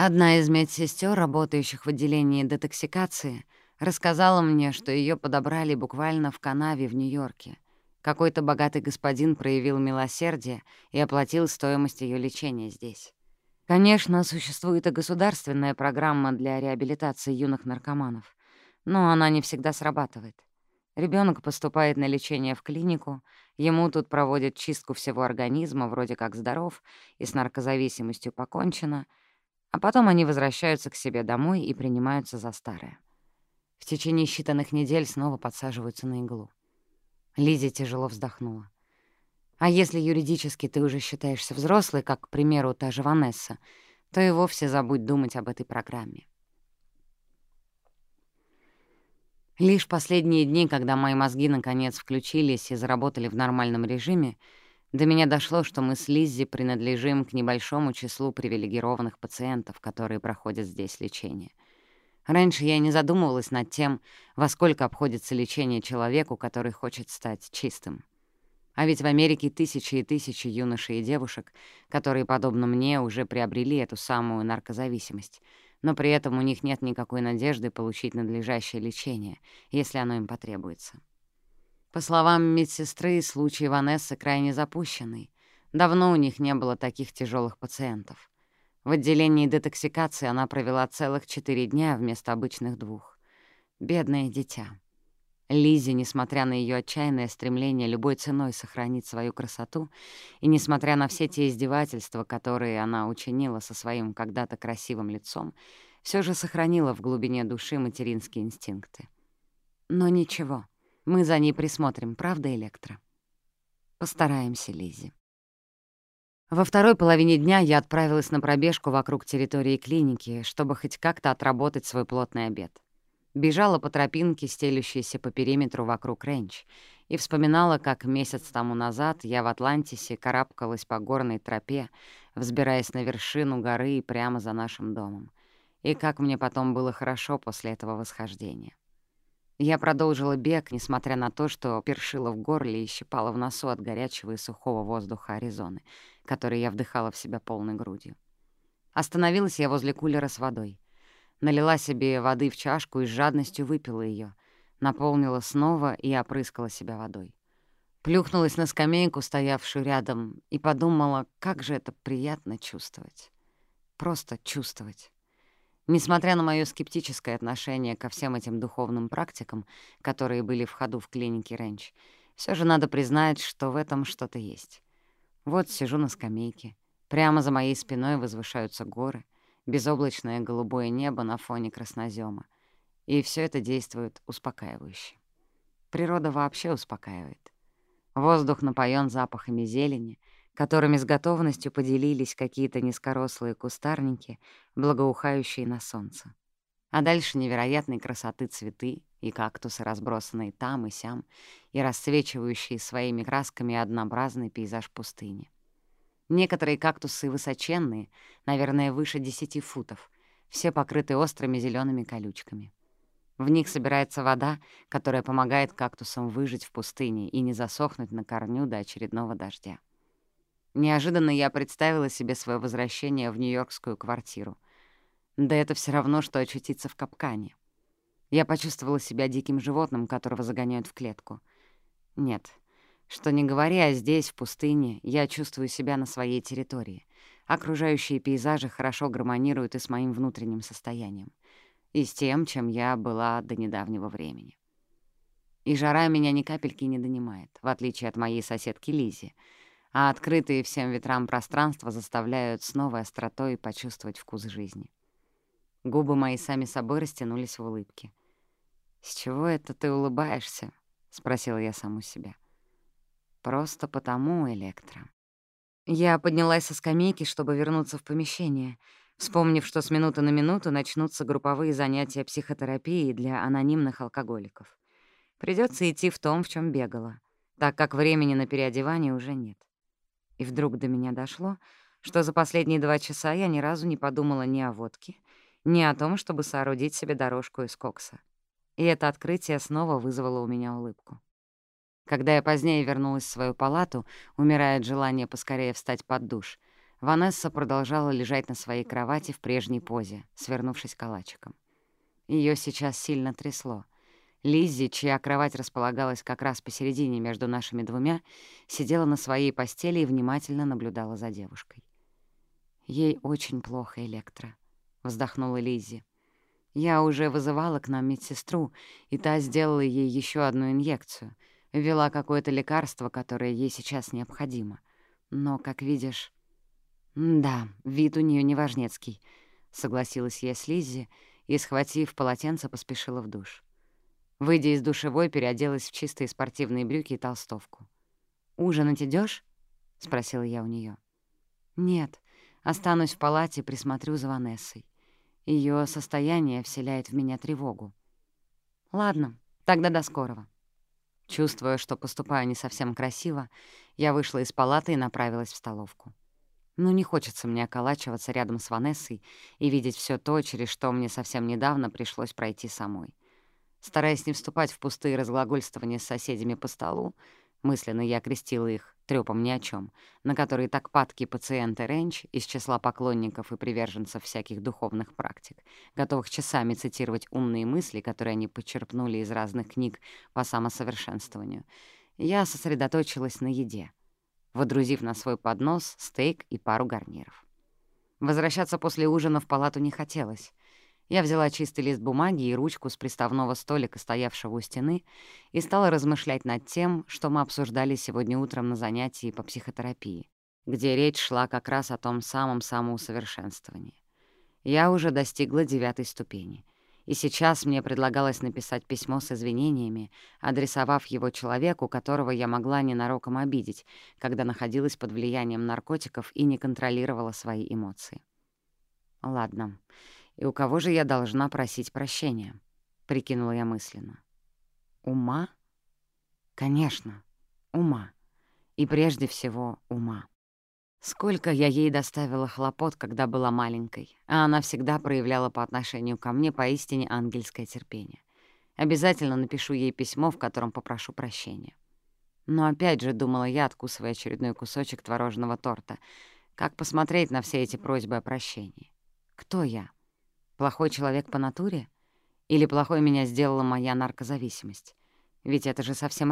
«Знаешь, нам подселили в палату новенькую», — добавила я, сомневаясь, стоит ли искушать Лизи и дальше, если я возьму с буфетной стойки еще и кусочек шоколадно-творожного торта и поставлю тарелку с ним прямо у нее под носом. «А, так это Ванесса!» «Я в курсе». Лизи всегда первой узнавала все новости, а я уже потом напитывалась ее сплетнями. Бедняжка, такая молоденькая, наверное, едва 18 исполнилось. Одна из медсестер, работающих в отделении детоксикации, рассказала мне, что ее подобрали буквально в канаве в Нью-Йорке. Какой-то богатый господин проявил милосердие и оплатил стоимость ее лечения здесь. Конечно, существует и государственная программа для реабилитации юных наркоманов, но она не всегда срабатывает. Ребенок поступает на лечение в клинику, ему тут проводят чистку всего организма, вроде как здоров, и с наркозависимостью покончено, а потом они возвращаются к себе домой и принимаются за старое. В течение считанных недель снова подсаживаются на иглу. Лизи тяжело вздохнула. А если юридически ты уже считаешься взрослой, как, к примеру, та же Ванесса, то и вовсе забудь думать об этой программе. Лишь последние дни, когда мои мозги наконец включились и заработали в нормальном режиме, до меня дошло, что мы с Лиззи принадлежим к небольшому числу привилегированных пациентов, которые проходят здесь лечение. Раньше я не задумывалась над тем, во сколько обходится лечение человеку, который хочет стать чистым. А ведь в Америке тысячи и тысячи юношей и девушек, которые, подобно мне, уже приобрели эту самую наркозависимость, но при этом у них нет никакой надежды получить надлежащее лечение, если оно им потребуется. По словам медсестры, случай Ванессы крайне запущенный. Давно у них не было таких тяжелых пациентов. В отделении детоксикации она провела целых четыре дня вместо обычных двух. Бедное дитя. Лизе, несмотря на ее отчаянное стремление любой ценой сохранить свою красоту, и несмотря на все те издевательства, которые она учинила со своим когда-то красивым лицом, все же сохранила в глубине души материнские инстинкты. Но ничего — мы за ней присмотрим, правда, Электро? Постараемся, Лизи. Во второй половине дня я отправилась на пробежку вокруг территории клиники, чтобы хоть как-то отработать свой плотный обед. Бежала по тропинке, стелющейся по периметру вокруг Ренч, и вспоминала, как месяц тому назад я в Атлантисе карабкалась по горной тропе, взбираясь на вершину горы прямо за нашим домом, и как мне потом было хорошо после этого восхождения. Я продолжила бег, несмотря на то, что першила в горле и щипала в носу от горячего и сухого воздуха Аризоны, который я вдыхала в себя полной грудью. Остановилась я возле кулера с водой. Налила себе воды в чашку и с жадностью выпила ее, наполнила снова и опрыскала себя водой. Плюхнулась на скамейку, стоявшую рядом, и подумала, как же это приятно чувствовать. Просто чувствовать. Несмотря на моё скептическое отношение ко всем этим духовным практикам, которые были в ходу в клинике Ренч, всё же надо признать, что в этом что-то есть. Вот сижу на скамейке. Прямо за моей спиной возвышаются горы, безоблачное голубое небо на фоне краснозёма. И всё это действует успокаивающе. Природа вообще успокаивает. Воздух напоён запахами зелени — которыми с готовностью поделились какие-то низкорослые кустарники, благоухающие на солнце. А дальше невероятной красоты цветы и кактусы, разбросанные там и сям, и расцвечивающие своими красками однообразный пейзаж пустыни. Некоторые кактусы высоченные, наверное, выше десяти футов, все покрыты острыми зелеными колючками. В них собирается вода, которая помогает кактусам выжить в пустыне и не засохнуть на корню до очередного дождя. неожиданно я представила себе свое возвращение в нью-йоркскую квартиру. Да это все равно, что очутиться в капкане. Я почувствовала себя диким животным, которого загоняют в клетку. Нет, что не говоря, а здесь, в пустыне, я чувствую себя на своей территории. Окружающие пейзажи хорошо гармонируют и с моим внутренним состоянием, и с тем, чем я была до недавнего времени. И жара меня ни капельки не донимает, в отличие от моей соседки Лизи — а открытые всем ветрам пространства заставляют с новой остротой почувствовать вкус жизни. Губы мои сами собой растянулись в улыбке. «С чего это ты улыбаешься?» — спросила я саму себя. «Просто потому, Электро». Я поднялась со скамейки, чтобы вернуться в помещение, вспомнив, что с минуты на минуту начнутся групповые занятия психотерапии для анонимных алкоголиков. Придется идти в том, в чем бегала, так как времени на переодевание уже нет. И вдруг до меня дошло, что за последние два часа я ни разу не подумала ни о водке, ни о том, чтобы соорудить себе дорожку из кокса. И это открытие снова вызвало у меня улыбку. Когда я позднее вернулась в свою палату, умирая от желания поскорее встать под душ, Ванесса продолжала лежать на своей кровати в прежней позе, свернувшись калачиком. Ее сейчас сильно трясло. Лиззи, чья кровать располагалась как раз посередине между нашими двумя, сидела на своей постели и внимательно наблюдала за девушкой. «Ей очень плохо, Электро», — вздохнула Лиззи. «Я уже вызывала к нам медсестру, и та сделала ей еще одну инъекцию, ввела какое-то лекарство, которое ей сейчас необходимо. Но, как видишь...» «Да, вид у нее неважнецкий», — согласилась я с Лиззи Выйдя из душевой, переоделась в чистые спортивные брюки и толстовку. «Ужинать идешь? спросила я у нее. «Нет, останусь в палате, присмотрю за Ванессой. Ее состояние вселяет в меня тревогу». «Ладно, тогда до скорого». Чувствуя, что поступаю не совсем красиво, я вышла из палаты и направилась в столовку. Ну, не хочется мне околачиваться рядом с Ванессой и видеть все то, через что мне совсем недавно пришлось пройти самой. Стараясь не вступать в пустые разглагольствования с соседями по столу, мысленно я окрестила их трёпом ни о чем, на которые так падки пациенты Ренч из числа поклонников и приверженцев всяких духовных практик, готовых часами цитировать умные мысли, которые они почерпнули из разных книг по самосовершенствованию, я сосредоточилась на еде, водрузив на свой поднос стейк и пару гарниров. Возвращаться после ужина в палату не хотелось. Я взяла чистый лист бумаги и ручку с приставного столика, стоявшего у стены, и стала размышлять над тем, что мы обсуждали сегодня утром на занятии по психотерапии, где речь шла как раз о том самом самоусовершенствовании. Я уже достигла девятой ступени, и сейчас мне предлагалось написать письмо с извинениями, адресовав его человеку, которого я могла ненароком обидеть, когда находилась под влиянием наркотиков и не контролировала свои эмоции. Ладно, и у кого же я должна просить прощения? Прикинула я мысленно. Ума? Конечно, ума. И прежде всего ума. Сколько я ей доставила хлопот, когда была маленькой, а она всегда проявляла по отношению ко мне поистине ангельское терпение. Обязательно напишу ей письмо, в котором попрошу прощения. Но опять же, думала я, откусывая очередной кусочек творожного торта, как посмотреть на все эти просьбы о прощении. Кто я? Плохой человек по натуре? Или плохой меня сделала моя наркозависимость? Ведь это же совсем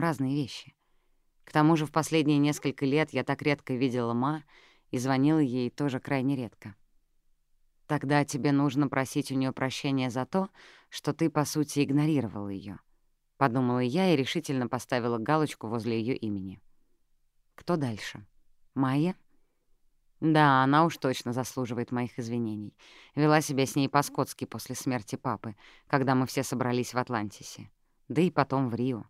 разные вещи. К тому же в последние несколько лет я так редко видела Ма и звонила ей тоже крайне редко. Тогда тебе нужно просить у нее прощения за то, что ты, по сути, игнорировала ее, подумала я и решительно поставила галочку возле ее имени. Кто дальше? Майя? Да, она уж точно заслуживает моих извинений. Вела себя с ней по-скотски после смерти папы, когда мы все собрались в Атлантисе. Да и потом в Рио.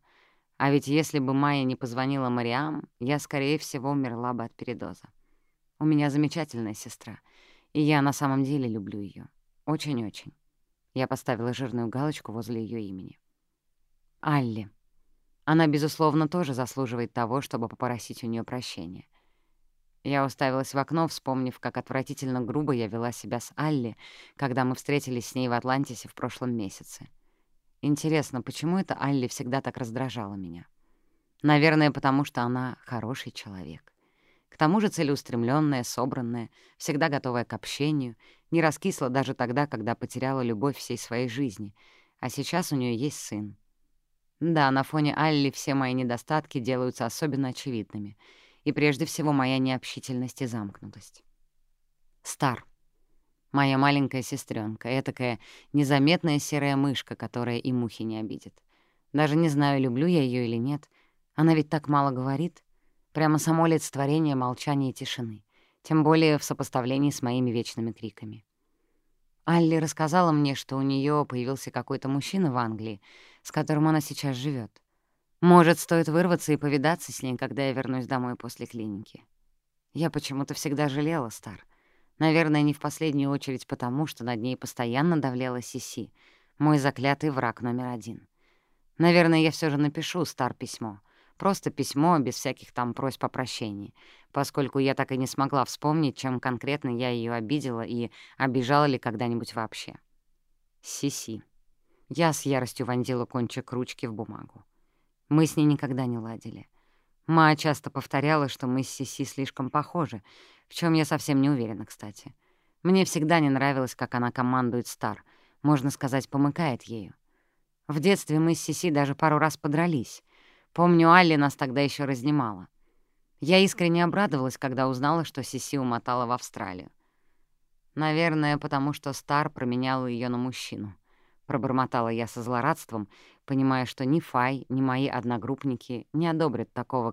А ведь если бы Майя не позвонила Мариам, я, скорее всего, умерла бы от передоза. У меня замечательная сестра, и я на самом деле люблю ее. Очень-очень. Я поставила жирную галочку возле ее имени. Алли. Она, безусловно, тоже заслуживает того, чтобы попросить у нее прощения — я уставилась в окно, вспомнив, как отвратительно грубо я вела себя с Алли, когда мы встретились с ней в Атлантисе в прошлом месяце. Интересно, почему это Алли всегда так раздражала меня? Наверное, потому что она хороший человек. К тому же целеустремленная, собранная, всегда готовая к общению, не раскисла даже тогда, когда потеряла любовь всей своей жизни, а сейчас у нее есть сын. Да, на фоне Алли все мои недостатки делаются особенно очевидными — и прежде всего моя необщительность и замкнутость. Стар. Моя маленькая сестренка, этакая незаметная серая мышка, которая и мухи не обидит. Даже не знаю, люблю я ее или нет. Она ведь так мало говорит. Прямо само олицетворение молчания и тишины. Тем более в сопоставлении с моими вечными криками. Алли рассказала мне, что у нее появился какой-то мужчина в Англии, с которым она сейчас живет. Может, стоит вырваться и повидаться с ней, когда я вернусь домой после клиники. Я почему-то всегда жалела Стар. Наверное, не в последнюю очередь потому, что над ней постоянно давлела Сиси, мой заклятый враг номер один. Наверное, я все же напишу Стар письмо. Просто письмо, без всяких там просьб о прощении, поскольку я так и не смогла вспомнить, чем конкретно я ее обидела и обижала ли когда-нибудь вообще. Сиси. Я с яростью вонзила кончик ручки в бумагу. Мы с Мы с ней никогда не ладили. Ма часто повторяла, что мы с Сиси слишком похожи, в чем я совсем не уверена, кстати. Мне всегда не нравилось, как она командует Стар, можно сказать, помыкает ею. В детстве мы с Сиси даже пару раз подрались. Помню, Алли нас тогда еще разнимала. Я искренне обрадовалась, когда узнала, что Сиси умотала в Австралию. Наверное, потому что Стар променяла ее на мужчину. Пробормотала я со злорадством, понимая, что ни Фай, ни мои одногруппники не одобрят такого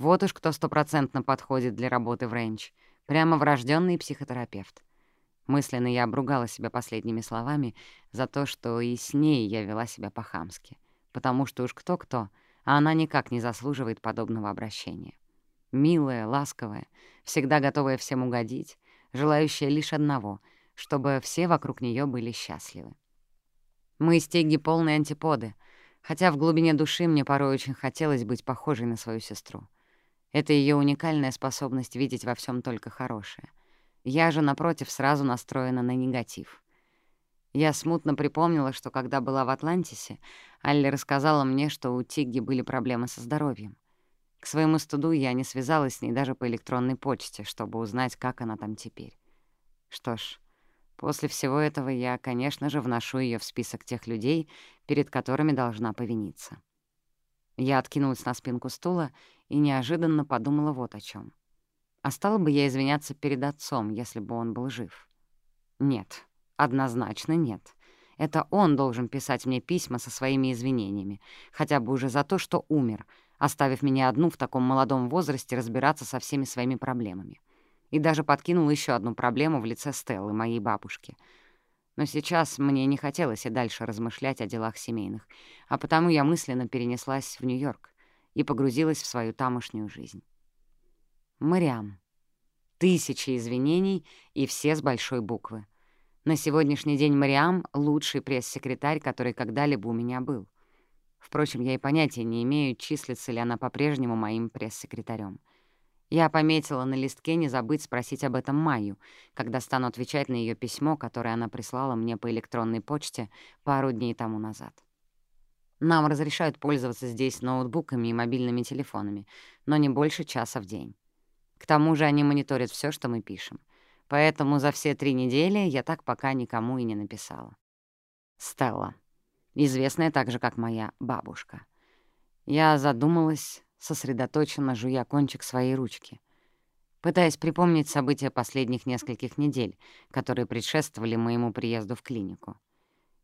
категорически негативного отношения к человеку. Но, с другой стороны, нельзя же любить всех подряд, разве не так? Хотя попросить прощения у того, кого ты не любишь, можно. И вполне возможно, этот человек даже простит тебя. Пока же я поставила возле имени Сиси вопросительный знак и двинулась дальше. Тигги. Ей бы сюда, к нам. Вот уж кто стопроцентно подходит для работы в рейндж. Прямо врожденный психотерапевт. Мысленно я обругала себя последними словами за то, что и с ней я вела себя по-хамски. Потому что уж кто-кто, а она никак не заслуживает подобного обращения. Милая, ласковая, всегда готовая всем угодить, желающая лишь одного — чтобы все вокруг нее были счастливы. Мы с Тегги полные антиподы, хотя в глубине души мне порой очень хотелось быть похожей на свою сестру. Это ее уникальная способность видеть во всем только хорошее. Я же, напротив, сразу настроена на негатив. Я смутно припомнила, что когда была в Атлантисе, Алли рассказала мне, что у Тигги были проблемы со здоровьем. К своему студу я не связалась с ней даже по электронной почте, чтобы узнать, как она там теперь. Что ж, после всего этого я, конечно же, вношу ее в список тех людей, перед которыми должна повиниться. Я откинулась на спинку стула и неожиданно подумала вот о чем. А стала бы я извиняться перед отцом, если бы он был жив? Нет, однозначно нет. Это он должен писать мне письма со своими извинениями, хотя бы уже за то, что умер, оставив меня одну в таком молодом возрасте разбираться со всеми своими проблемами. И даже подкинул еще одну проблему в лице Стеллы, моей бабушки. Но сейчас мне не хотелось и дальше размышлять о делах семейных, а потому я мысленно перенеслась в Нью-Йорк и погрузилась в свою тамошнюю жизнь. Мариам. Тысячи извинений и все с большой буквы. На сегодняшний день Мариам — лучший пресс-секретарь, который когда-либо у меня был. Впрочем, я и понятия не имею, числится ли она по-прежнему моим пресс-секретарем. Я пометила на листке не забыть спросить об этом Майю, когда стану отвечать на ее письмо, которое она прислала мне по электронной почте пару дней тому назад. Нам разрешают пользоваться здесь ноутбуками и мобильными телефонами, но не больше часа в день. К тому же они мониторят все, что мы пишем. Поэтому за все три недели я так пока никому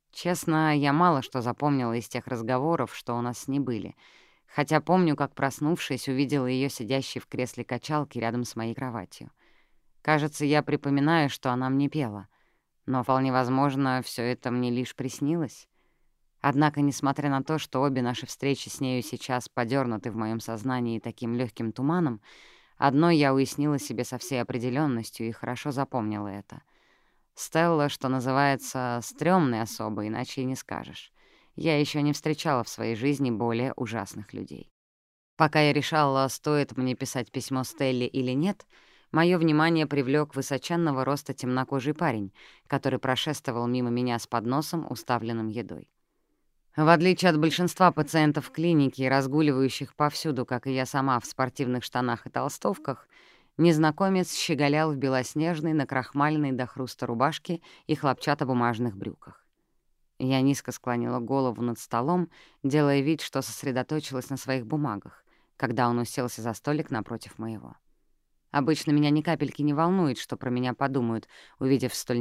и не написала. Стелла. Известная так же, как моя бабушка. Я задумалась, сосредоточенно жуя кончик своей ручки, пытаясь припомнить события последних нескольких недель, которые предшествовали моему приезду в клинику. Честно, я мало что запомнила из тех разговоров, что у нас с ней были, хотя помню, как, проснувшись, увидела ее сидящей в кресле качалки рядом с моей кроватью — Кажется, я припоминаю, что она мне пела. Но вполне возможно, все это мне лишь приснилось. Однако, несмотря на то, что обе наши встречи с нею сейчас подернуты в моем сознании таким легким туманом, одно я уяснила себе со всей определенностью и хорошо запомнила это. Стелла, что называется, стрёмной особой, иначе и не скажешь. Я еще не встречала в своей жизни более ужасных людей. Пока я решала, стоит мне писать письмо Стелле или нет — Моё внимание привлёк высоченного роста темнокожий парень, который прошествовал мимо меня с подносом, уставленным едой. В отличие от большинства пациентов в клинике, разгуливающих повсюду, как и я сама, в спортивных штанах и толстовках, незнакомец щеголял в белоснежной, накрахмальной до хруста рубашке и хлопчатобумажных брюках. Я низко склонила голову над столом, делая вид, что сосредоточилась на своих бумагах, когда он уселся за столик напротив моего. Обычно меня ни капельки не волнует, что про меня подумают, увидев в столь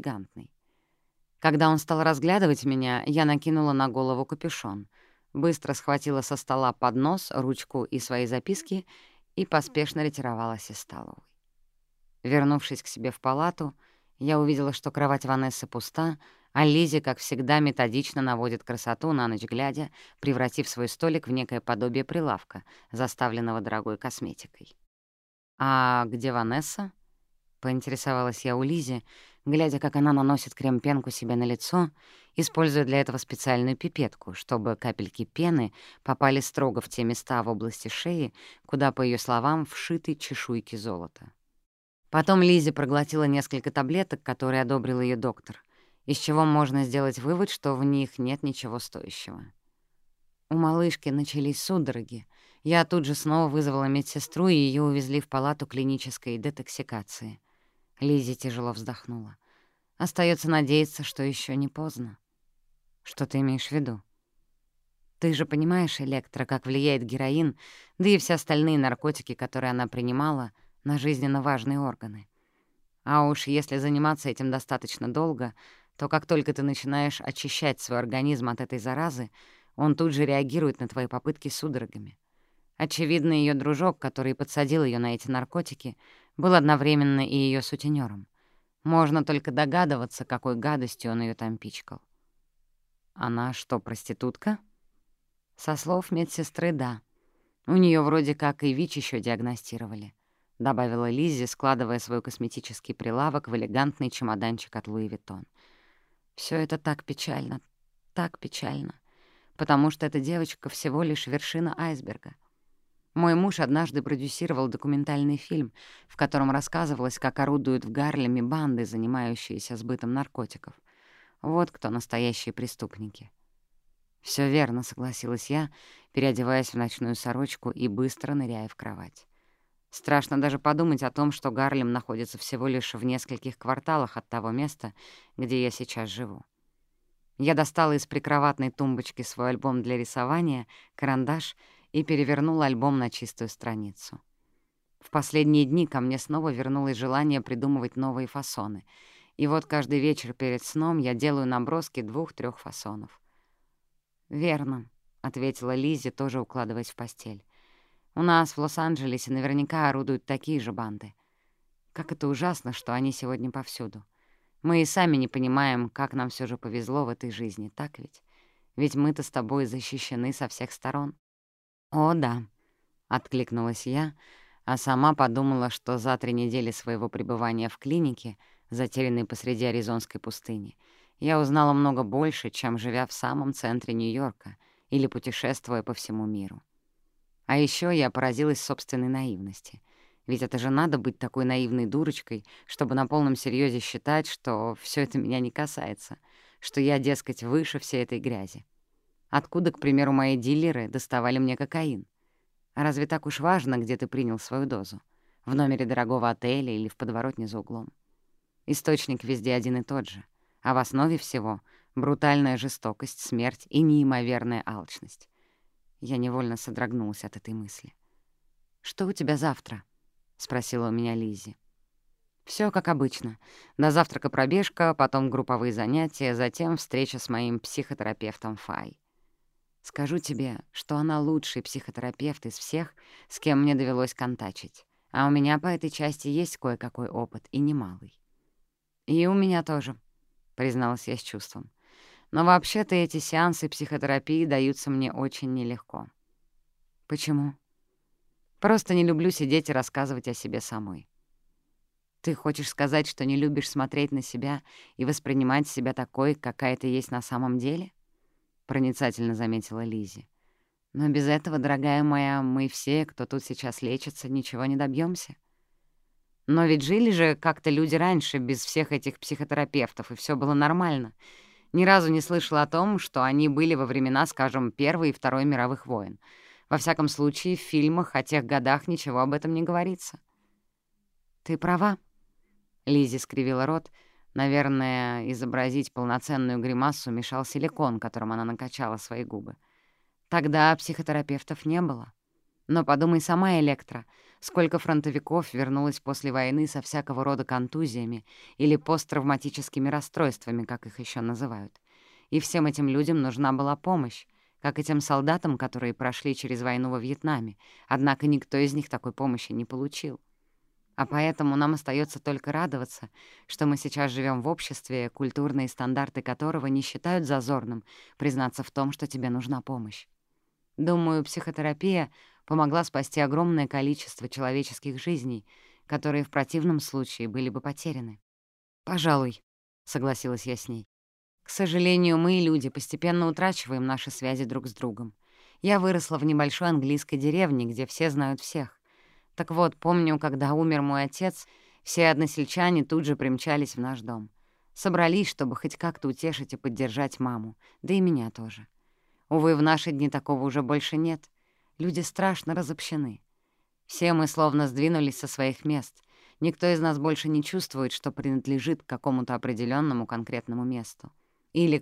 неприглядном виде. Но, глянув на него украдкой, я увидела, что парень чертовски красив. И весь его облик такой непринуждённый, элегантный. Когда он стал разглядывать меня, я накинула на голову капюшон, быстро схватила со стола поднос, ручку и свои записки и поспешно ретировалась из столовой. Вернувшись к себе в палату, я увидела, что кровать Ванессы пуста, а Лизи, как всегда, методично наводит красоту на ночь глядя, превратив свой столик в некое подобие прилавка, заставленного дорогой косметикой. «А где Ванесса?» — поинтересовалась я у Лизи, глядя, как она наносит крем-пенку себе на лицо, используя для этого специальную пипетку, чтобы капельки пены попали строго в те места в области шеи, куда, по ее словам, вшиты чешуйки золота. Потом Лизи проглотила несколько таблеток, которые одобрил ее доктор, из чего можно сделать вывод, что в них нет ничего стоящего. У малышки начались судороги. Я тут же снова вызвала медсестру, и ее увезли в палату клинической детоксикации. Лизи тяжело вздохнула. Остается надеяться, что еще не поздно. Что ты имеешь в виду? Ты же понимаешь, Электро, как влияет героин, да и все остальные наркотики, которые она принимала, на жизненно важные органы. А уж если заниматься этим достаточно долго, то как только ты начинаешь очищать свой организм от этой заразы, он тут же реагирует на твои попытки судорогами. Очевидно, ее дружок, который подсадил ее на эти наркотики, был одновременно и ее сутенером. Можно только догадываться, какой гадостью он ее там пичкал. Она что, проститутка? Со слов медсестры, да. У нее вроде как и ВИЧ еще диагностировали, добавила Лиззи, складывая свой косметический прилавок в элегантный чемоданчик от Луи Виттон. Все это так печально, так печально, потому что эта девочка всего лишь вершина айсберга — мой муж однажды продюсировал документальный фильм, в котором рассказывалось, как орудуют в Гарлеме банды, занимающиеся сбытом наркотиков. Вот кто настоящие преступники. Все верно», — согласилась я, переодеваясь в ночную сорочку и быстро ныряя в кровать. Страшно даже подумать о том, что Гарлем находится всего лишь в нескольких кварталах от того места, где я сейчас живу. Я достала из прикроватной тумбочки свой альбом для рисования, карандаш — и перевернул альбом на чистую страницу. В последние дни ко мне снова вернулось желание придумывать новые фасоны, и вот каждый вечер перед сном я делаю наброски двух трех фасонов. «Верно», — ответила Лизи, тоже укладываясь в постель. «У нас в Лос-Анджелесе наверняка орудуют такие же банды. Как это ужасно, что они сегодня повсюду. Мы и сами не понимаем, как нам все же повезло в этой жизни, так ведь? Ведь мы-то с тобой защищены со всех сторон». «О, да», — откликнулась я, а сама подумала, что за три недели своего пребывания в клинике, затерянной посреди Аризонской пустыни, я узнала много больше, чем живя в самом центре Нью-Йорка или путешествуя по всему миру. А еще я поразилась собственной наивности. Ведь это же надо быть такой наивной дурочкой, чтобы на полном серьезе считать, что все это меня не касается, что я, дескать, выше всей этой грязи. Откуда, к примеру, мои дилеры доставали мне кокаин? Разве так уж важно, где ты принял свою дозу? В номере дорогого отеля или в подворотне за углом? Источник везде один и тот же, а в основе всего — брутальная жестокость, смерть и неимоверная алчность. Я невольно содрогнулась от этой мысли. «Что у тебя завтра?» — спросила у меня Лизи. Все как обычно. До завтрака пробежка, потом групповые занятия, затем встреча с моим психотерапевтом Фай. Скажу тебе, что она лучший психотерапевт из всех, с кем мне довелось контачить. А у меня по этой части есть кое-какой опыт, и немалый. «И у меня тоже», — призналась я с чувством. «Но вообще-то эти сеансы психотерапии даются мне очень нелегко». «Почему?» «Просто не люблю сидеть и рассказывать о себе самой». «Ты хочешь сказать, что не любишь смотреть на себя и воспринимать себя такой, какая ты есть на самом деле?» проницательно заметила Лизи. Но без этого, дорогая моя, мы все, кто тут сейчас лечится, ничего не добьемся. Но ведь жили же как-то люди раньше без всех этих психотерапевтов, и все было нормально. Ни разу не слышала о том, что они были во времена, скажем, Первой и Второй мировых войн. Во всяком случае, в фильмах о тех годах ничего об этом не говорится. «Ты права», — Лизи скривила рот, — Наверное, изобразить полноценную гримасу мешал силикон, которым она накачала свои губы. Тогда психотерапевтов не было. Но подумай сама, Электро, сколько фронтовиков вернулось после войны со всякого рода контузиями или посттравматическими расстройствами, как их еще называют. И всем этим людям нужна была помощь, как и тем солдатам, которые прошли через войну во Вьетнаме, однако никто из них такой помощи не получил. А поэтому нам остается только радоваться, что мы сейчас живем в обществе, культурные стандарты которого не считают зазорным признаться в том, что тебе нужна помощь. Думаю, психотерапия помогла спасти огромное количество человеческих жизней, которые в противном случае были бы потеряны. «Пожалуй», — согласилась я с ней. «К сожалению, мы, люди, постепенно утрачиваем наши связи друг с другом. Я выросла в небольшой английской деревне, где все знают всех. Так вот, помню, когда умер мой отец, все односельчане тут же примчались в наш дом. Собрались, чтобы хоть как-то утешить и поддержать маму, да и меня тоже. Увы, в наши дни такого уже больше нет. Люди страшно разобщены. Все мы словно сдвинулись со своих мест. Никто из нас больше не чувствует, что принадлежит к какому-то определенному конкретному месту или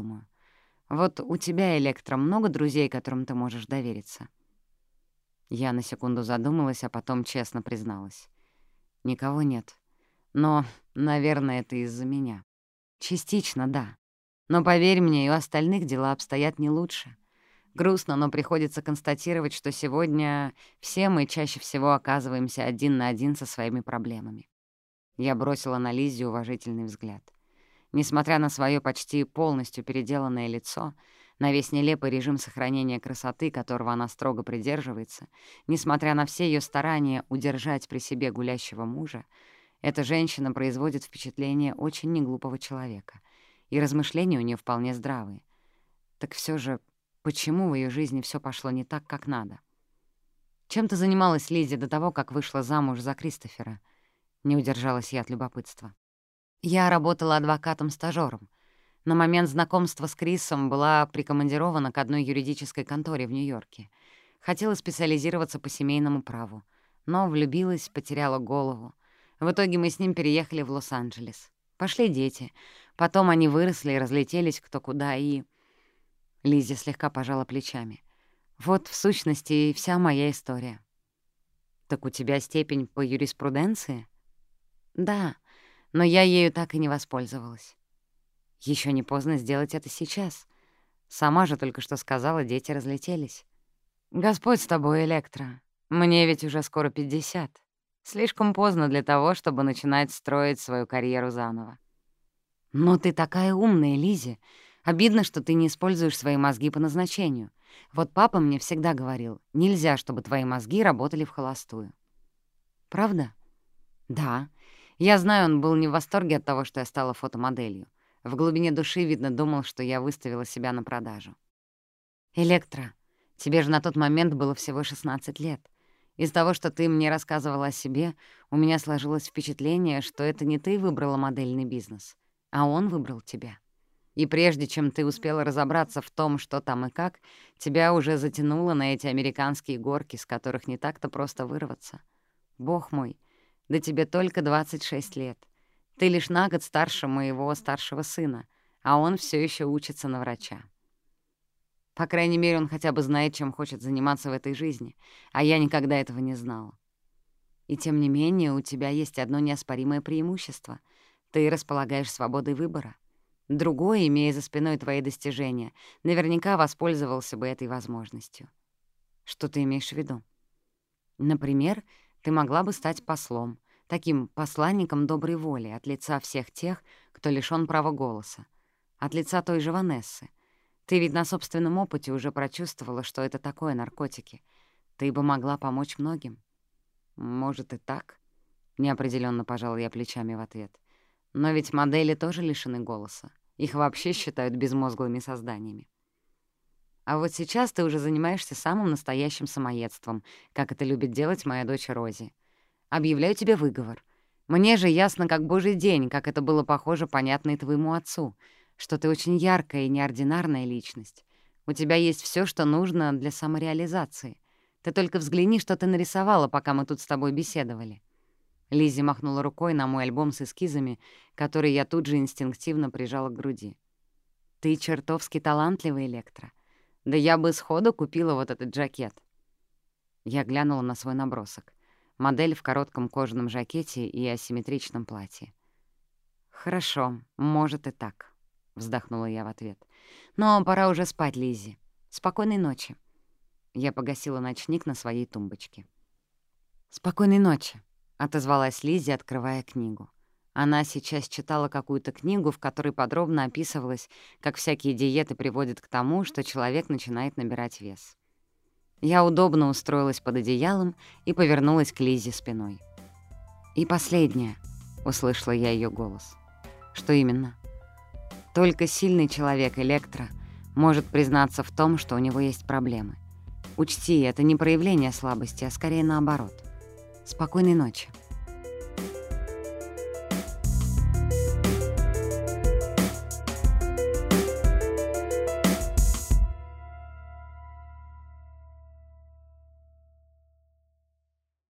какому-то одному человеку. Все это печальные издержки глобализации, я думаю. Вот у тебя, Электро, много друзей, которым ты можешь довериться?» Я на секунду задумалась, а потом честно призналась. «Никого нет. Но, наверное, это из-за меня. Частично, да. Но поверь мне, и у остальных дела обстоят не лучше. Грустно, но приходится констатировать, что сегодня все мы чаще всего оказываемся один на один со своими проблемами. Я бросила на Лиззи уважительный взгляд. Несмотря на свое почти полностью переделанное лицо, на весь нелепый режим сохранения красоты, которого она строго придерживается, несмотря на все ее старания удержать при себе гулящего мужа, эта женщина производит впечатление очень неглупого человека, и размышления у нее вполне здравые. Так все же, почему в ее жизни все пошло не так, как надо? Чем ты занималась Лизи до того, как вышла замуж за Кристофера? Не удержалась я от любопытства. Я работала адвокатом-стажёром. На момент знакомства с Крисом была прикомандирована к одной юридической конторе в Нью-Йорке. Хотела специализироваться по семейному праву, но влюбилась, потеряла голову. В итоге мы с ним переехали в Лос-Анджелес. Пошли дети. Потом они выросли и разлетелись кто куда, и... Лиза слегка пожала плечами. Вот, в сущности, и вся моя история. «Так у тебя степень по юриспруденции?» «Да, но я ею так и не воспользовалась. Еще не поздно сделать это сейчас. Сама же только что сказала, дети разлетелись. Господь с тобой, Электро. Мне ведь уже скоро 50. Слишком поздно для того, чтобы начинать строить свою карьеру заново. Но ты такая умная, Лизи. Обидно, что ты не используешь свои мозги по назначению. Вот папа мне всегда говорил, нельзя, чтобы твои мозги работали в холостую. Правда? Да. Я знаю, он был не в восторге от того, что я стала фотомоделью. В глубине души, видно, думал, что я выставила себя на продажу. «Электро, тебе же на тот момент было всего 16 лет. Из того, что ты мне рассказывала о себе, у меня сложилось впечатление, что это не ты выбрала модельный бизнес, а он выбрал тебя. И прежде чем ты успела разобраться в том, что там и как, тебя уже затянуло на эти американские горки, с которых не так-то просто вырваться. Бог мой, да тебе только 26 лет. Ты лишь на год старше моего старшего сына, а он все еще учится на врача. По крайней мере, он хотя бы знает, чем хочет заниматься в этой жизни, а я никогда этого не знала. И тем не менее, у тебя есть одно неоспоримое преимущество. Ты располагаешь свободой выбора. Другой, имея за спиной твои достижения, наверняка воспользовался бы этой возможностью. Что ты имеешь в виду? Например, ты могла бы стать послом, таким посланником доброй воли от лица всех тех, кто лишён права голоса, от лица той же Ванессы. Ты ведь на собственном опыте уже прочувствовала, что это такое наркотики. Ты бы могла помочь многим. Может, и так? Неопределённо пожал я плечами в ответ. Но ведь модели тоже лишены голоса. Их вообще считают безмозглыми созданиями. А вот сейчас ты уже занимаешься самым настоящим самоедством, как это любит делать моя дочь Рози. Объявляю тебе выговор. Мне же ясно, как божий день, как это было похоже, понятно и твоему отцу, что ты очень яркая и неординарная личность. У тебя есть все, что нужно для самореализации. Ты только взгляни, что ты нарисовала, пока мы тут с тобой беседовали». Лиззи махнула рукой на мой альбом с эскизами, который я тут же инстинктивно прижала к груди. «Ты чертовски талантливый, Электро. Да я бы сходу купила вот этот жакет. Я глянула на свой набросок. Модель в коротком кожаном жакете и асимметричном платье. «Хорошо, может и так», — вздохнула я в ответ. «Но пора уже спать, Лизи. Спокойной ночи». Я погасила ночник на своей тумбочке. «Спокойной ночи», — отозвалась Лизи, открывая книгу. Она сейчас читала какую-то книгу, в которой подробно описывалось, как всякие диеты приводят к тому, что человек начинает набирать вес. Я удобно устроилась под одеялом и повернулась к Лизе спиной. «И последнее», — услышала я ее голос. «Что именно?» «Только сильный человек, Электро, может признаться в том, что у него есть проблемы. Учти, это не проявление слабости, а скорее наоборот. Спокойной ночи».